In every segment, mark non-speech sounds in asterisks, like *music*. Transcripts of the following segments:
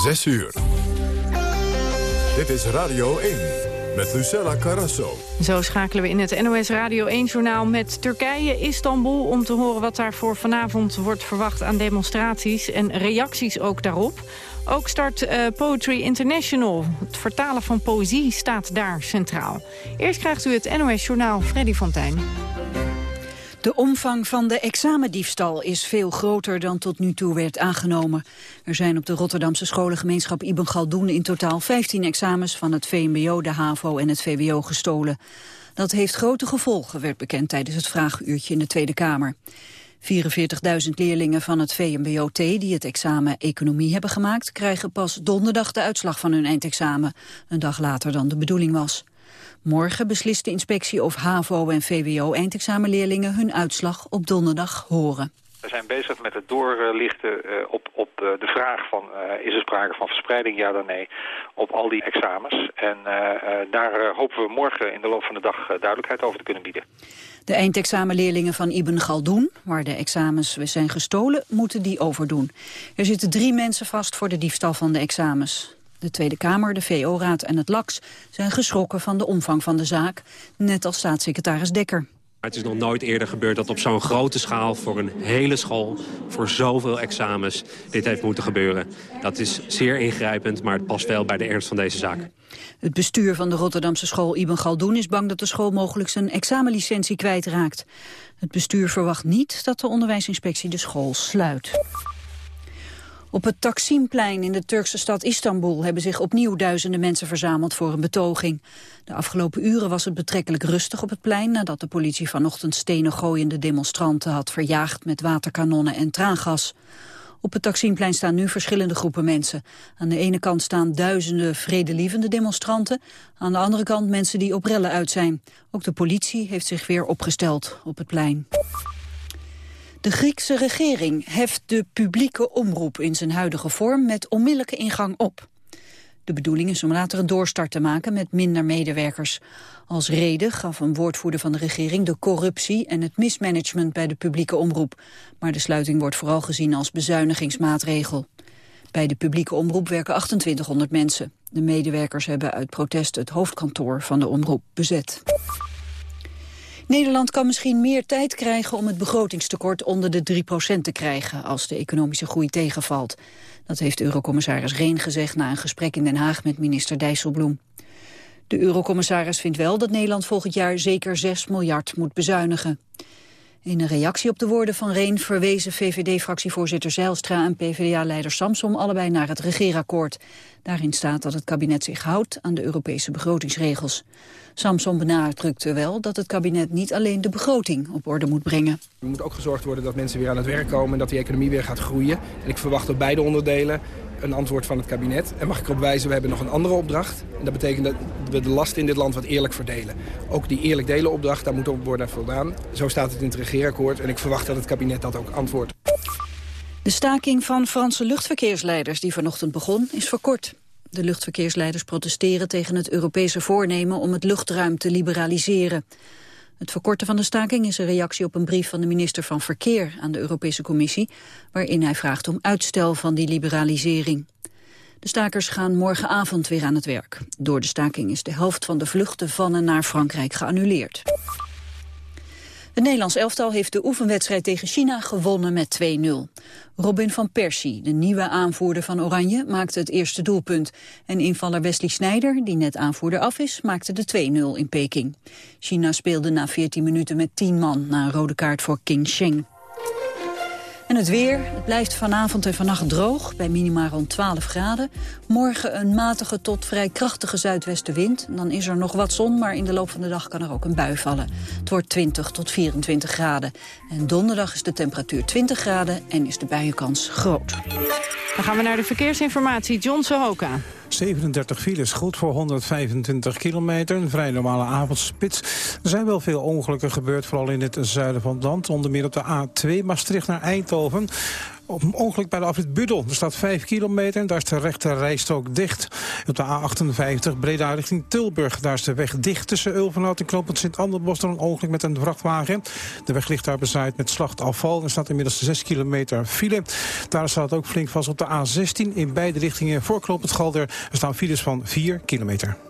6 uur. Dit is Radio 1 met Lucella Carrasso. Zo schakelen we in het NOS Radio 1-journaal met Turkije, Istanbul... om te horen wat daar voor vanavond wordt verwacht aan demonstraties... en reacties ook daarop. Ook start uh, Poetry International. Het vertalen van poëzie staat daar centraal. Eerst krijgt u het NOS-journaal Freddy Fontijn. De omvang van de examendiefstal is veel groter dan tot nu toe werd aangenomen. Er zijn op de Rotterdamse scholengemeenschap Ibn Galdoen in totaal 15 examens van het VMBO, de HAVO en het VWO gestolen. Dat heeft grote gevolgen, werd bekend tijdens het vraaguurtje in de Tweede Kamer. 44.000 leerlingen van het VMBO-T die het examen Economie hebben gemaakt... krijgen pas donderdag de uitslag van hun eindexamen, een dag later dan de bedoeling was. Morgen beslist de inspectie of HAVO en VWO-eindexamenleerlingen hun uitslag op donderdag horen. We zijn bezig met het doorlichten uh, op, op uh, de vraag van uh, is er sprake van verspreiding, ja dan nee, op al die examens. En daar hopen we morgen in de loop van de dag duidelijkheid over te kunnen bieden. De eindexamenleerlingen van Ibn Galdoen, waar de examens zijn gestolen, moeten die overdoen. Er zitten drie mensen vast voor de diefstal van de examens. De Tweede Kamer, de VO-raad en het LAX zijn geschrokken van de omvang van de zaak, net als staatssecretaris Dekker. Het is nog nooit eerder gebeurd dat op zo'n grote schaal... voor een hele school, voor zoveel examens, dit heeft moeten gebeuren. Dat is zeer ingrijpend, maar het past wel bij de ernst van deze zaak. Het bestuur van de Rotterdamse school Ibn Galdoen is bang dat de school mogelijk zijn examenlicentie kwijtraakt. Het bestuur verwacht niet dat de onderwijsinspectie de school sluit. Op het Taksimplein in de Turkse stad Istanbul hebben zich opnieuw duizenden mensen verzameld voor een betoging. De afgelopen uren was het betrekkelijk rustig op het plein nadat de politie vanochtend stenen gooiende demonstranten had verjaagd met waterkanonnen en traangas. Op het Taksimplein staan nu verschillende groepen mensen. Aan de ene kant staan duizenden vredelievende demonstranten, aan de andere kant mensen die op rellen uit zijn. Ook de politie heeft zich weer opgesteld op het plein. De Griekse regering heft de publieke omroep in zijn huidige vorm met onmiddellijke ingang op. De bedoeling is om later een doorstart te maken met minder medewerkers. Als reden gaf een woordvoerder van de regering de corruptie en het mismanagement bij de publieke omroep. Maar de sluiting wordt vooral gezien als bezuinigingsmaatregel. Bij de publieke omroep werken 2800 mensen. De medewerkers hebben uit protest het hoofdkantoor van de omroep bezet. Nederland kan misschien meer tijd krijgen om het begrotingstekort onder de 3% te krijgen als de economische groei tegenvalt. Dat heeft eurocommissaris Reen gezegd na een gesprek in Den Haag met minister Dijsselbloem. De eurocommissaris vindt wel dat Nederland volgend jaar zeker 6 miljard moet bezuinigen. In een reactie op de woorden van Reen verwezen VVD-fractievoorzitter Zijlstra en PvdA-leider Samsom allebei naar het regeerakkoord. Daarin staat dat het kabinet zich houdt aan de Europese begrotingsregels. Samson benadrukte wel dat het kabinet niet alleen de begroting op orde moet brengen. Er moet ook gezorgd worden dat mensen weer aan het werk komen en dat die economie weer gaat groeien. En ik verwacht op beide onderdelen een antwoord van het kabinet. En mag ik erop wijzen, we hebben nog een andere opdracht. En dat betekent dat we de last in dit land wat eerlijk verdelen. Ook die eerlijk delen opdracht, daar moet op worden voldaan. Zo staat het in het regeerakkoord en ik verwacht dat het kabinet dat ook antwoordt. De staking van Franse luchtverkeersleiders die vanochtend begon is verkort. De luchtverkeersleiders protesteren tegen het Europese voornemen om het luchtruim te liberaliseren. Het verkorten van de staking is een reactie op een brief van de minister van Verkeer aan de Europese Commissie, waarin hij vraagt om uitstel van die liberalisering. De stakers gaan morgenavond weer aan het werk. Door de staking is de helft van de vluchten van en naar Frankrijk geannuleerd. Het Nederlands elftal heeft de oefenwedstrijd tegen China gewonnen met 2-0. Robin van Persie, de nieuwe aanvoerder van Oranje, maakte het eerste doelpunt. En invaller Wesley Sneijder, die net aanvoerder af is, maakte de 2-0 in Peking. China speelde na 14 minuten met 10 man na een rode kaart voor King Sheng. En het weer, het blijft vanavond en vannacht droog, bij minima rond 12 graden. Morgen een matige tot vrij krachtige zuidwestenwind. Dan is er nog wat zon, maar in de loop van de dag kan er ook een bui vallen. Het wordt 20 tot 24 graden. En donderdag is de temperatuur 20 graden en is de buienkans groot. Dan gaan we naar de verkeersinformatie. John Sohoka. 37 files, goed voor 125 kilometer. Een vrij normale avondspits. Er zijn wel veel ongelukken gebeurd, vooral in het zuiden van het land. Onder meer op de A2 Maastricht naar Eindhoven. Op een ongeluk bij de afrit Budel. Er staat 5 kilometer en daar is de rechte rijstrook dicht. Op de A58 Breda richting Tilburg. Daar is de weg dicht tussen Ulvenhout en Knoopend Sint-Anderbos... door een ongeluk met een vrachtwagen. De weg ligt daar bezaaid met slachtafval. Er staat inmiddels 6 kilometer file. Daar staat ook flink vast op de A16 in beide richtingen voor Knoopend Galder. Er staan files van 4 kilometer.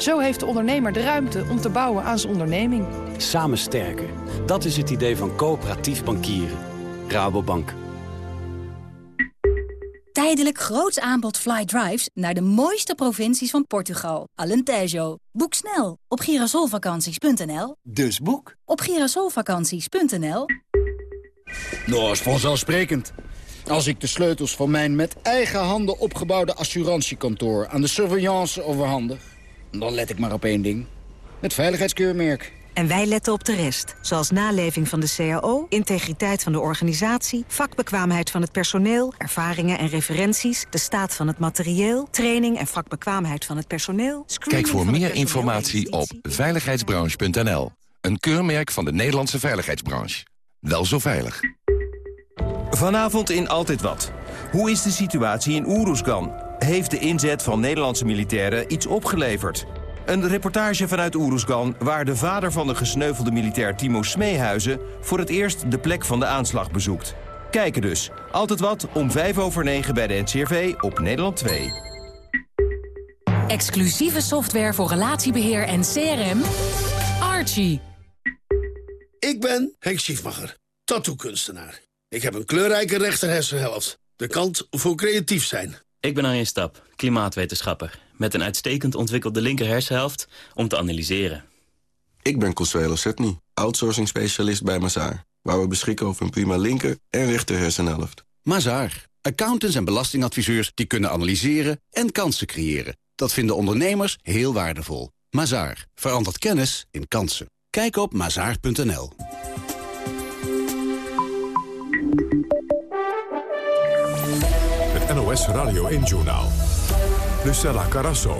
Zo heeft de ondernemer de ruimte om te bouwen aan zijn onderneming. Samen sterker. Dat is het idee van coöperatief bankieren. Rabobank. Tijdelijk groots aanbod fly drives naar de mooiste provincies van Portugal. Alentejo. Boek snel op girasolvakanties.nl. Dus boek op girasolvakanties.nl. Nou, is vanzelfsprekend. Als ik de sleutels van mijn met eigen handen opgebouwde assurantiekantoor aan de surveillance overhandig, dan let ik maar op één ding. Het veiligheidskeurmerk. En wij letten op de rest, zoals naleving van de CAO, integriteit van de organisatie, vakbekwaamheid van het personeel, ervaringen en referenties, de staat van het materieel, training en vakbekwaamheid van het personeel. Kijk voor meer informatie op veiligheidsbranche.nl. Een keurmerk van de Nederlandse veiligheidsbranche. Wel zo veilig. Vanavond in Altijd Wat. Hoe is de situatie in Oeroesgan? Heeft de inzet van Nederlandse militairen iets opgeleverd? Een reportage vanuit Oeroesgan waar de vader van de gesneuvelde militair Timo Smeehuizen... voor het eerst de plek van de aanslag bezoekt. Kijken dus. Altijd wat om 5 over 9 bij de NCRV op Nederland 2. Exclusieve software voor relatiebeheer en CRM. Archie. Ik ben Henk Schiefmacher, tattoo-kunstenaar. Ik heb een kleurrijke rechterhersenhelft. De kant voor creatief zijn. Ik ben Arjen Stap, klimaatwetenschapper. Met een uitstekend ontwikkelde linkerhersenhelft om te analyseren. Ik ben Consuelo Setny, outsourcing specialist bij Mazaar. Waar we beschikken over een prima linker en rechter hersenhelft. Mazaar. Accountants en belastingadviseurs die kunnen analyseren en kansen creëren. Dat vinden ondernemers heel waardevol. Mazaar. Verandert kennis in kansen. Kijk op mazaar.nl. NOS Radio 1-journaal. Lucella Carasso.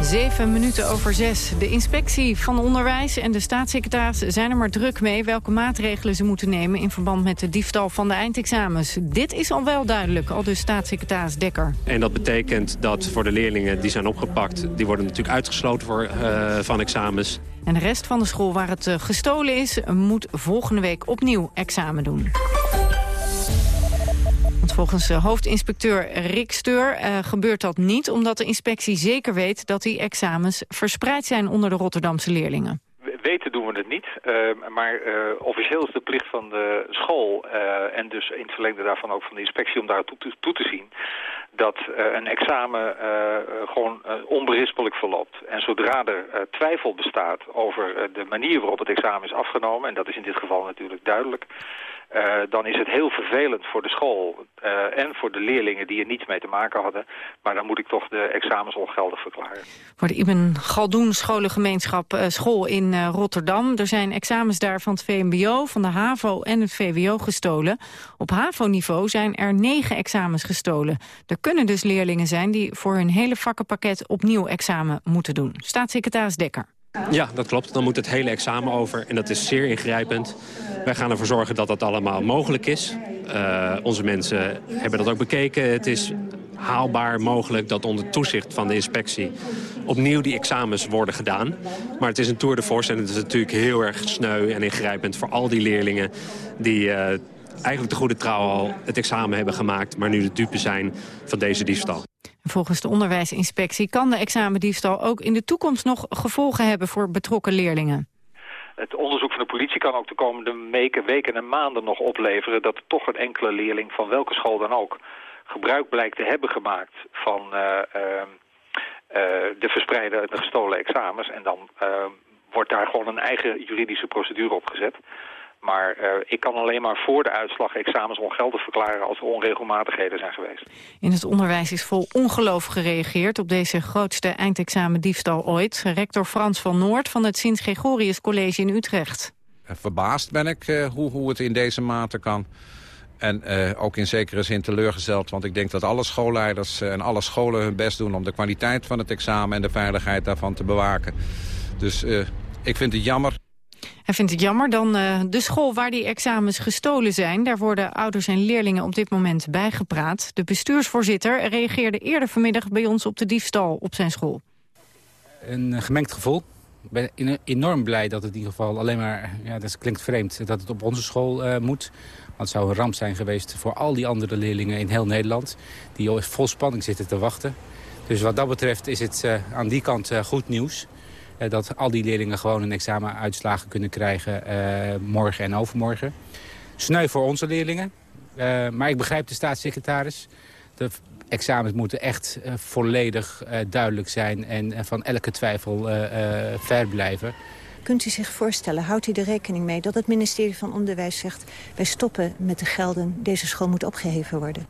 Zeven minuten over zes. De inspectie van onderwijs en de staatssecretaris zijn er maar druk mee... welke maatregelen ze moeten nemen in verband met de diefstal van de eindexamens. Dit is al wel duidelijk, al dus staatssecretaris Dekker. En dat betekent dat voor de leerlingen die zijn opgepakt... die worden natuurlijk uitgesloten voor, uh, van examens. En de rest van de school waar het uh, gestolen is... moet volgende week opnieuw examen doen. Volgens hoofdinspecteur Rick Steur uh, gebeurt dat niet... omdat de inspectie zeker weet dat die examens verspreid zijn onder de Rotterdamse leerlingen. Weten doen we het niet, uh, maar officieel is de plicht van de school... en dus in het verlengde daarvan ook van de inspectie om daar toe te zien... dat een examen gewoon onberispelijk verloopt. En zodra er twijfel bestaat over de manier waarop het examen is afgenomen... en dat is in dit geval natuurlijk duidelijk... Uh, dan is het heel vervelend voor de school uh, en voor de leerlingen die er niets mee te maken hadden. Maar dan moet ik toch de examens ongeldig verklaren. Voor de Ibn Galdoen scholengemeenschap uh, school in Rotterdam. Er zijn examens daar van het VMBO, van de HAVO en het VWO gestolen. Op HAVO-niveau zijn er negen examens gestolen. Er kunnen dus leerlingen zijn die voor hun hele vakkenpakket opnieuw examen moeten doen. Staatssecretaris Dekker. Ja, dat klopt. Dan moet het hele examen over en dat is zeer ingrijpend. Wij gaan ervoor zorgen dat dat allemaal mogelijk is. Uh, onze mensen hebben dat ook bekeken. Het is haalbaar mogelijk dat onder toezicht van de inspectie opnieuw die examens worden gedaan. Maar het is een tour de force en het is natuurlijk heel erg sneu en ingrijpend voor al die leerlingen die uh, eigenlijk de goede trouw al het examen hebben gemaakt, maar nu de dupe zijn van deze diefstal. Volgens de onderwijsinspectie kan de examendiefstal ook in de toekomst nog gevolgen hebben voor betrokken leerlingen. Het onderzoek van de politie kan ook de komende weken, en maanden nog opleveren... dat toch een enkele leerling van welke school dan ook gebruik blijkt te hebben gemaakt van uh, uh, uh, de verspreide en de gestolen examens. En dan wordt daar gewoon een eigen juridische procedure op gezet. Maar eh, ik kan alleen maar voor de uitslag examens ongeldig verklaren als er onregelmatigheden zijn geweest. In het onderwijs is vol ongeloof gereageerd op deze grootste eindexamendiefstal ooit. Rector Frans van Noord van het Sint-Gregorius College in Utrecht. Verbaasd ben ik uh, hoe, hoe het in deze mate kan. En uh, ook in zekere zin teleurgesteld, want ik denk dat alle schoolleiders en alle scholen hun best doen om de kwaliteit van het examen en de veiligheid daarvan te bewaken. Dus uh, ik vind het jammer. Hij vindt het jammer dan uh, de school waar die examens gestolen zijn. Daar worden ouders en leerlingen op dit moment bijgepraat. De bestuursvoorzitter reageerde eerder vanmiddag bij ons op de diefstal op zijn school. Een gemengd gevoel. Ik ben enorm blij dat het in ieder geval alleen maar, ja, dat klinkt vreemd, dat het op onze school uh, moet. Want het zou een ramp zijn geweest voor al die andere leerlingen in heel Nederland. Die vol spanning zitten te wachten. Dus wat dat betreft is het aan die kant goed nieuws. Uh, dat al die leerlingen gewoon een examenuitslagen kunnen krijgen morgen en overmorgen. Sneu voor onze leerlingen. maar ik begrijp de staatssecretaris. De examens moeten echt volledig duidelijk zijn en van elke twijfel ver blijven. Kunt u zich voorstellen, houdt u er rekening mee dat het ministerie van Onderwijs zegt... wij stoppen met de gelden, deze school moet opgeheven worden?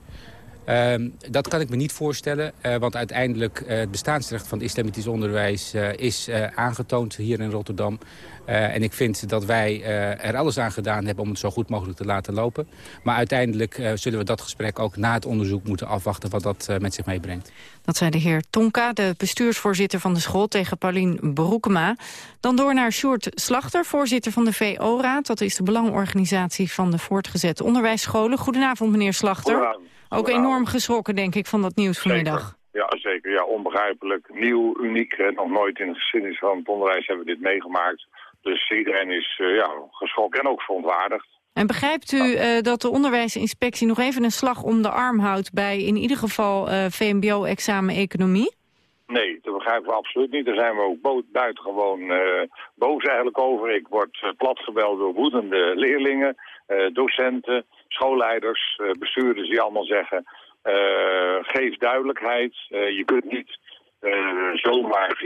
Uh, dat kan ik me niet voorstellen, uh, want uiteindelijk uh, het bestaansrecht van het islamitisch onderwijs uh, is aangetoond hier in Rotterdam. en ik vind dat wij er alles aan gedaan hebben om het zo goed mogelijk te laten lopen. Maar uiteindelijk zullen we dat gesprek ook na het onderzoek moeten afwachten wat dat met zich meebrengt. Dat zei de heer Tonka, de bestuursvoorzitter van de school tegen Paulien Broekema. Dan door naar Sjoerd Slachter, voorzitter van de VO-raad. Dat is de belangorganisatie van de voortgezet onderwijsscholen. Goedenavond meneer Slachter. Goedenavond. Ook enorm geschrokken, denk ik, van dat nieuws vanmiddag. Zeker. Ja, zeker. Ja, onbegrijpelijk. Nieuw, uniek. Nog nooit in de geschiedenis van het onderwijs hebben we dit meegemaakt. Dus iedereen is uh, ja, geschrokken en ook verontwaardigd. En begrijpt u uh, dat de onderwijsinspectie nog even een slag om de arm houdt... bij in ieder geval uh, VMBO-examen economie? Nee, dat begrijpen we absoluut niet. Daar zijn we ook bo buitengewoon uh, boos eigenlijk over. Ik word platgebeld door woedende leerlingen, docenten, schoolleiders, bestuurders die allemaal zeggen... geef duidelijkheid, je kunt niet zomaar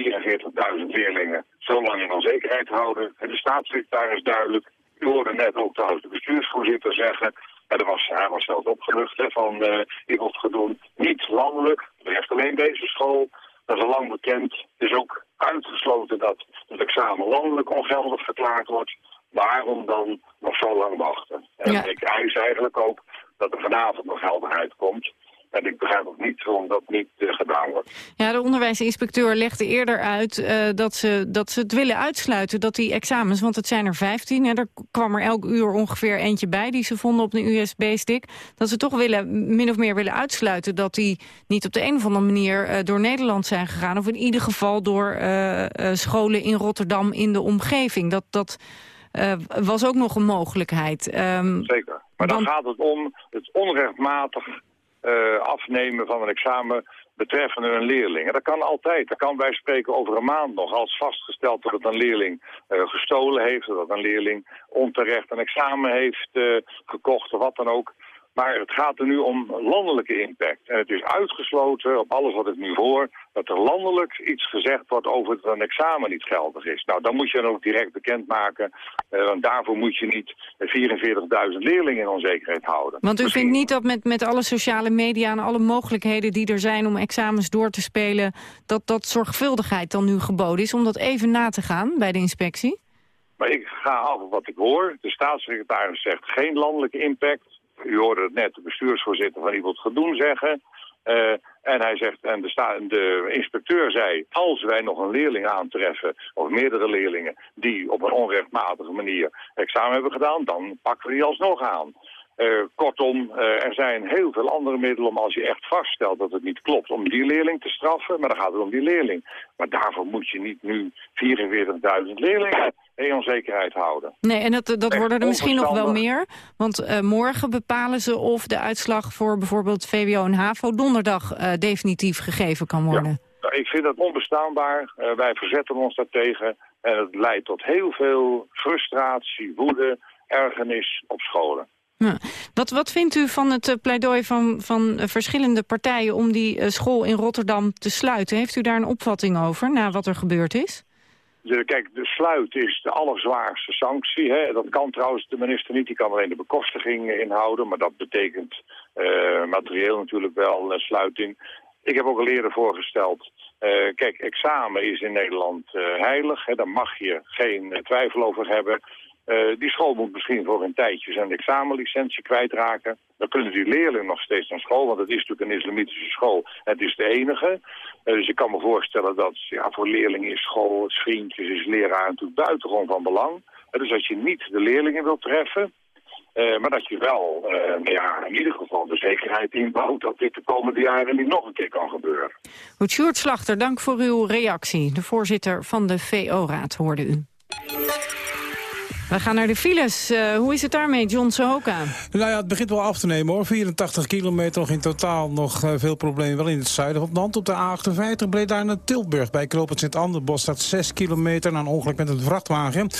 44.000 leerlingen zo lang in onzekerheid houden. En de staatssecretaris duidelijk. U hoorde net ook trouwens de bestuursvoorzitter zeggen... En was, hij was zelfs opgelucht hè, van, uh, ik gedaan niet landelijk, betreft alleen deze school. Dat is al lang bekend. Het is ook uitgesloten dat het examen landelijk ongeldig verklaard wordt. Waarom dan nog zo lang wachten? En ja. ik eis eigenlijk ook dat er vanavond nog helderheid komt. En ik begrijp ook niet waarom dat niet uh, gedaan wordt. Ja, de onderwijsinspecteur legde eerder uit uh, dat, ze, dat ze het willen uitsluiten, dat die examens, want het zijn er 15, en er kwam er elk uur ongeveer eentje bij die ze vonden op een USB-stick, dat ze toch willen, min of meer willen uitsluiten dat die niet op de een of andere manier uh, door Nederland zijn gegaan, of in ieder geval door scholen in Rotterdam in de omgeving. Dat, dat was ook nog een mogelijkheid. Um, Zeker, maar dan, dan gaat het om het onrechtmatig uh, afnemen van een examen betreffende een leerling. En dat kan altijd. Dat kan wij spreken over een maand nog. Als vastgesteld dat een leerling uh, gestolen heeft... dat een leerling onterecht een examen heeft uh, gekocht of wat dan ook... Maar het gaat er nu om landelijke impact. En het is uitgesloten, op alles wat ik nu hoor, dat er landelijk iets gezegd wordt over dat een examen niet geldig is. Nou, dan moet je dan ook direct bekendmaken, uh, want daarvoor moet je niet 44.000 leerlingen in onzekerheid houden. Want u Misschien... vindt niet dat met, met alle sociale media en alle mogelijkheden die er zijn om examens door te spelen, dat dat zorgvuldigheid dan nu geboden is om dat even na te gaan bij de inspectie? Maar ik ga af op wat ik hoor. De staatssecretaris zegt geen landelijke impact. U hoorde het net de bestuursvoorzitter van Ivoort Gedoen zeggen. Uh, en hij zegt, en de, de, inspecteur zei, als wij nog een leerling aantreffen, of meerdere leerlingen, die op een onrechtmatige manier examen hebben gedaan, dan pakken we die alsnog aan. Uh, kortom, uh, er zijn heel veel andere middelen om als je echt vaststelt dat het niet klopt, om die leerling te straffen, maar dan gaat het om die leerling. Maar daarvoor moet je niet nu 44.000 leerlingen in onzekerheid houden. Nee, en dat, dat worden er misschien nog wel meer. Want uh, morgen bepalen ze of de uitslag voor bijvoorbeeld VWO en HAVO donderdag definitief gegeven kan worden. Ja, ik vind dat onbestaanbaar. Wij verzetten ons daartegen. En het leidt tot heel veel frustratie, woede, ergernis op scholen. Wat, wat vindt u van het uh, pleidooi van, van uh, verschillende partijen om die uh, school in Rotterdam te sluiten? Heeft u daar een opvatting over, na wat er gebeurd is? Kijk, de sluit is de allerzwaarste sanctie. Hè. Dat kan trouwens de minister niet, die kan alleen de bekostiging inhouden. Maar dat betekent materieel natuurlijk wel sluiting. Ik heb ook al eerder voorgesteld... Kijk, examen is in Nederland heilig. Hè. Daar mag je geen twijfel over hebben. Uh, die school moet misschien voor een tijdje zijn examenlicentie kwijtraken. Dan kunnen die leerlingen nog steeds naar school, want het is natuurlijk een islamitische school. Het is de enige. Uh, dus ik kan me voorstellen dat ja, voor leerlingen is school, vriendjes, is leraar natuurlijk buitengewoon van belang. Uh, dus als je niet de leerlingen wilt treffen, maar dat je wel nou ja, in ieder geval de zekerheid inbouwt dat dit de komende jaren niet nog een keer kan gebeuren. Goed, Sjoerd Slachter, dank voor uw reactie. De voorzitter van de VO-raad hoorde u. We gaan naar de files. Uh, hoe is het daarmee, John Sohoka? Nou ja, het begint wel af te nemen hoor. 84 kilometer nog in totaal. Nog uh, veel problemen wel in het zuiden van het land. Op de A58 breed daar naar Tilburg. Bij Knoopend Sint-Anderbos staat 6 kilometer na een ongeluk met een vrachtwagen.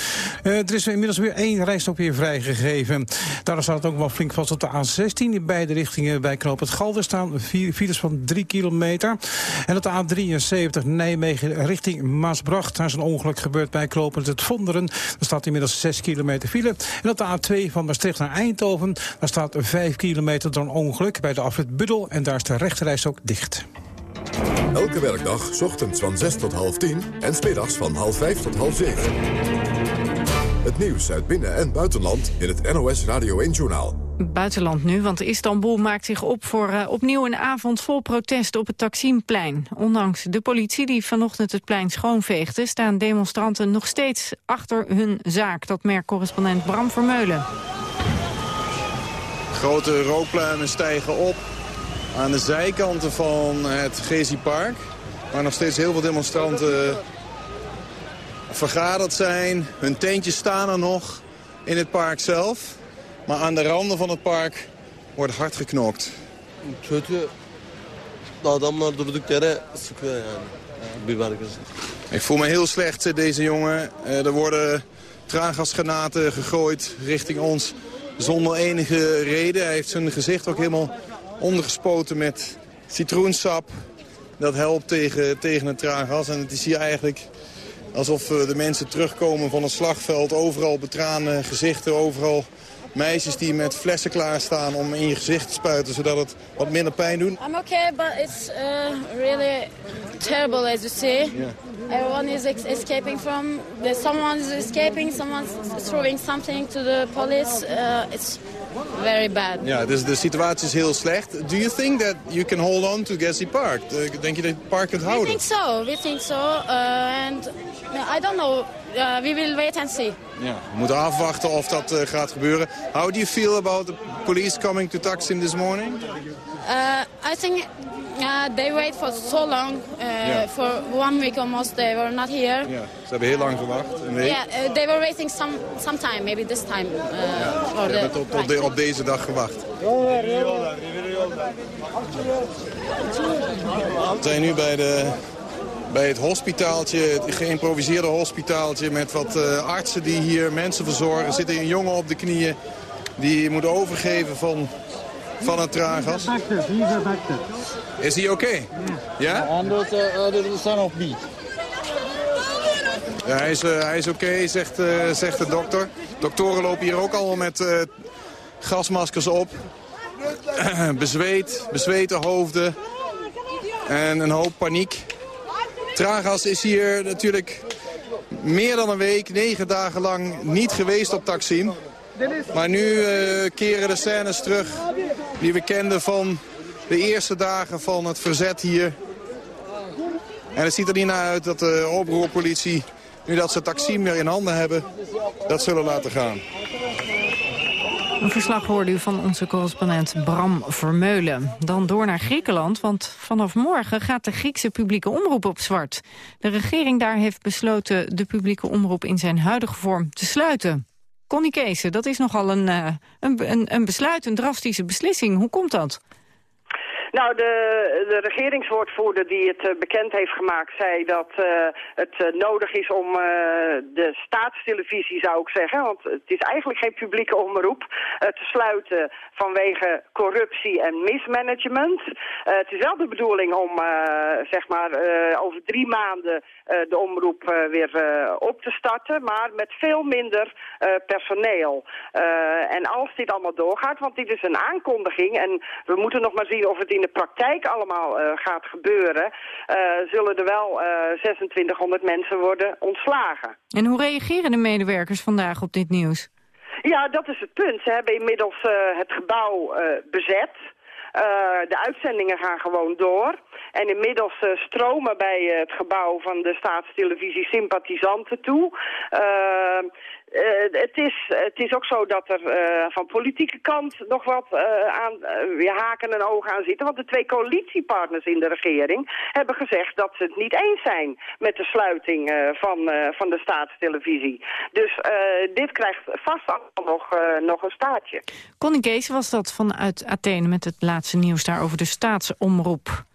Uh, er is inmiddels weer één rijstok weer vrijgegeven. Daar staat het ook wel flink vast op de A16. In beide richtingen bij Knoopend Galder staan files van 3 kilometer. En op de A73 Nijmegen richting Maasbracht. Daar is een ongeluk gebeurd bij Knoopend Het Vonderen. Er staat inmiddels 6 kilometer file. En op de A2 van Maastricht naar Eindhoven... daar staat 5 kilometer door ongeluk bij de afrit Buddel... en daar is de rechterreis ook dicht. Elke werkdag, ochtends van 6 tot half 10 en smiddags van half 5 tot half 7. Het nieuws uit binnen- en buitenland in het NOS Radio 1-journaal. Buitenland nu, want Istanbul maakt zich op voor uh, opnieuw een avond vol protest op het Taksimplein. Ondanks de politie die vanochtend het plein schoonveegde... staan demonstranten nog steeds achter hun zaak. Dat merkt correspondent Bram Vermeulen. Grote rookpluimen stijgen op aan de zijkanten van het Gezi Park. Waar nog steeds heel veel demonstranten vergaderd zijn. Hun tentjes staan er nog in het park zelf. Maar aan de randen van het park wordt hard geknokt. Ik voel me heel slecht, deze jongen. Eh, er worden traangasgranaten gegooid richting ons zonder enige reden. Hij heeft zijn gezicht ook helemaal ondergespoten met citroensap. Dat helpt tegen, tegen het traangas. En het is hier eigenlijk alsof eh, de mensen terugkomen van het slagveld. Overal betraande gezichten, overal meisjes die met flessen klaarstaan om in je gezicht te spuiten, zodat het wat minder pijn doet. I'm okay, but it's uh, really terrible as you see. Yeah. Everyone is escaping from, someone is escaping, someone's throwing something to the police. Uh, it's very bad. Ja, dus de situatie is heel slecht. Do you think that you can hold on to Gezi Park? Denk je dat het park kunt houden? We think so, we think so. Uh, and I don't know uh, we will wait and see. Ja, we moeten afwachten of dat uh, gaat gebeuren. How do you feel about the police coming to Taksim this morning? Uh, I think uh, they wait for so long. Yeah. For one week almost they were not here. Ja, ze hebben heel lang gewacht. Ja, yeah, they were waiting some, some time, maybe this time. ja, ze hebben tot, tot de, op deze dag gewacht. We zijn nu bij de bij het hospitaaltje, het geïmproviseerde hospitaaltje... met wat uh, artsen die hier mensen verzorgen. Er zit een jongen op de knieën die moet overgeven van, van het traangas. Is hij oké? Okay? Ja? En dat is son of me. Ja, hij is, uh, hij is oké, okay, zegt, uh, zegt de dokter. Doktoren lopen hier ook allemaal met uh, gasmaskers op. *clears throat* Bezweet, bezweten hoofden. En een hoop paniek. Tragas is hier natuurlijk meer dan een week, negen dagen lang niet geweest op Taksim. Maar nu uh, keren de scènes terug die we kenden van de eerste dagen van het verzet hier. En het ziet er niet naar uit dat de oproerpolitie, nu dat ze Taksim weer in handen hebben, dat zullen laten gaan. Een verslag hoorde u van onze correspondent Bram Vermeulen. Dan door naar Griekenland, want vanaf morgen gaat de Griekse publieke omroep op zwart. De regering daar heeft besloten de publieke omroep in zijn huidige vorm te sluiten. Connie Kees, dat is nogal een, eh, een, een, een besluit, een drastische beslissing. Hoe komt dat? Nou, de, de regeringswoordvoerder die het uh, bekend heeft gemaakt... zei dat uh, het uh, nodig is om de staatstelevisie, zou ik zeggen... want het is eigenlijk geen publieke omroep... te sluiten vanwege corruptie en mismanagement. het is wel de bedoeling om, zeg maar, over drie maanden... de omroep weer op te starten... maar met veel minder personeel. en als dit allemaal doorgaat, want dit is een aankondiging... en we moeten nog maar zien of het in de praktijk allemaal gaat gebeuren... Zullen er wel uh, eh, 2600 mensen worden ontslagen. En hoe reageren de medewerkers vandaag op dit nieuws? Ja, dat is het punt. Ze hebben inmiddels het gebouw bezet... Uh, de uitzendingen gaan gewoon door. En inmiddels uh, stromen bij het gebouw van de staatstelevisie sympathisanten toe. Uh, het, is, het is ook zo dat er uh, van politieke kant nog wat uh, aan uh, haken en ogen aan zitten. Want de twee coalitiepartners in de regering hebben gezegd dat ze het niet eens zijn met de sluiting van, van de staatstelevisie. Dus dit krijgt vast allemaal nog, nog een staartje. Connie Kees was dat vanuit Athene met het laatste nieuws daar over de staatsomroep.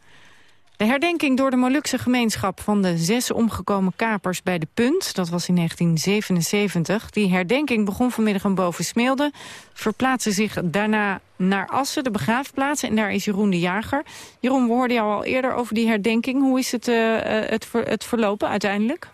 De herdenking door de Molukse gemeenschap van de zes omgekomen kapers bij de Punt, dat was in 1977. Die herdenking begon vanmiddag in Bovensmeelde, verplaatste zich daarna naar Assen, de begraafplaats, en daar is Jeroen de Jager. Jeroen, we hoorden jou al eerder over die herdenking. Hoe is het, uh, het, ver, het verlopen uiteindelijk?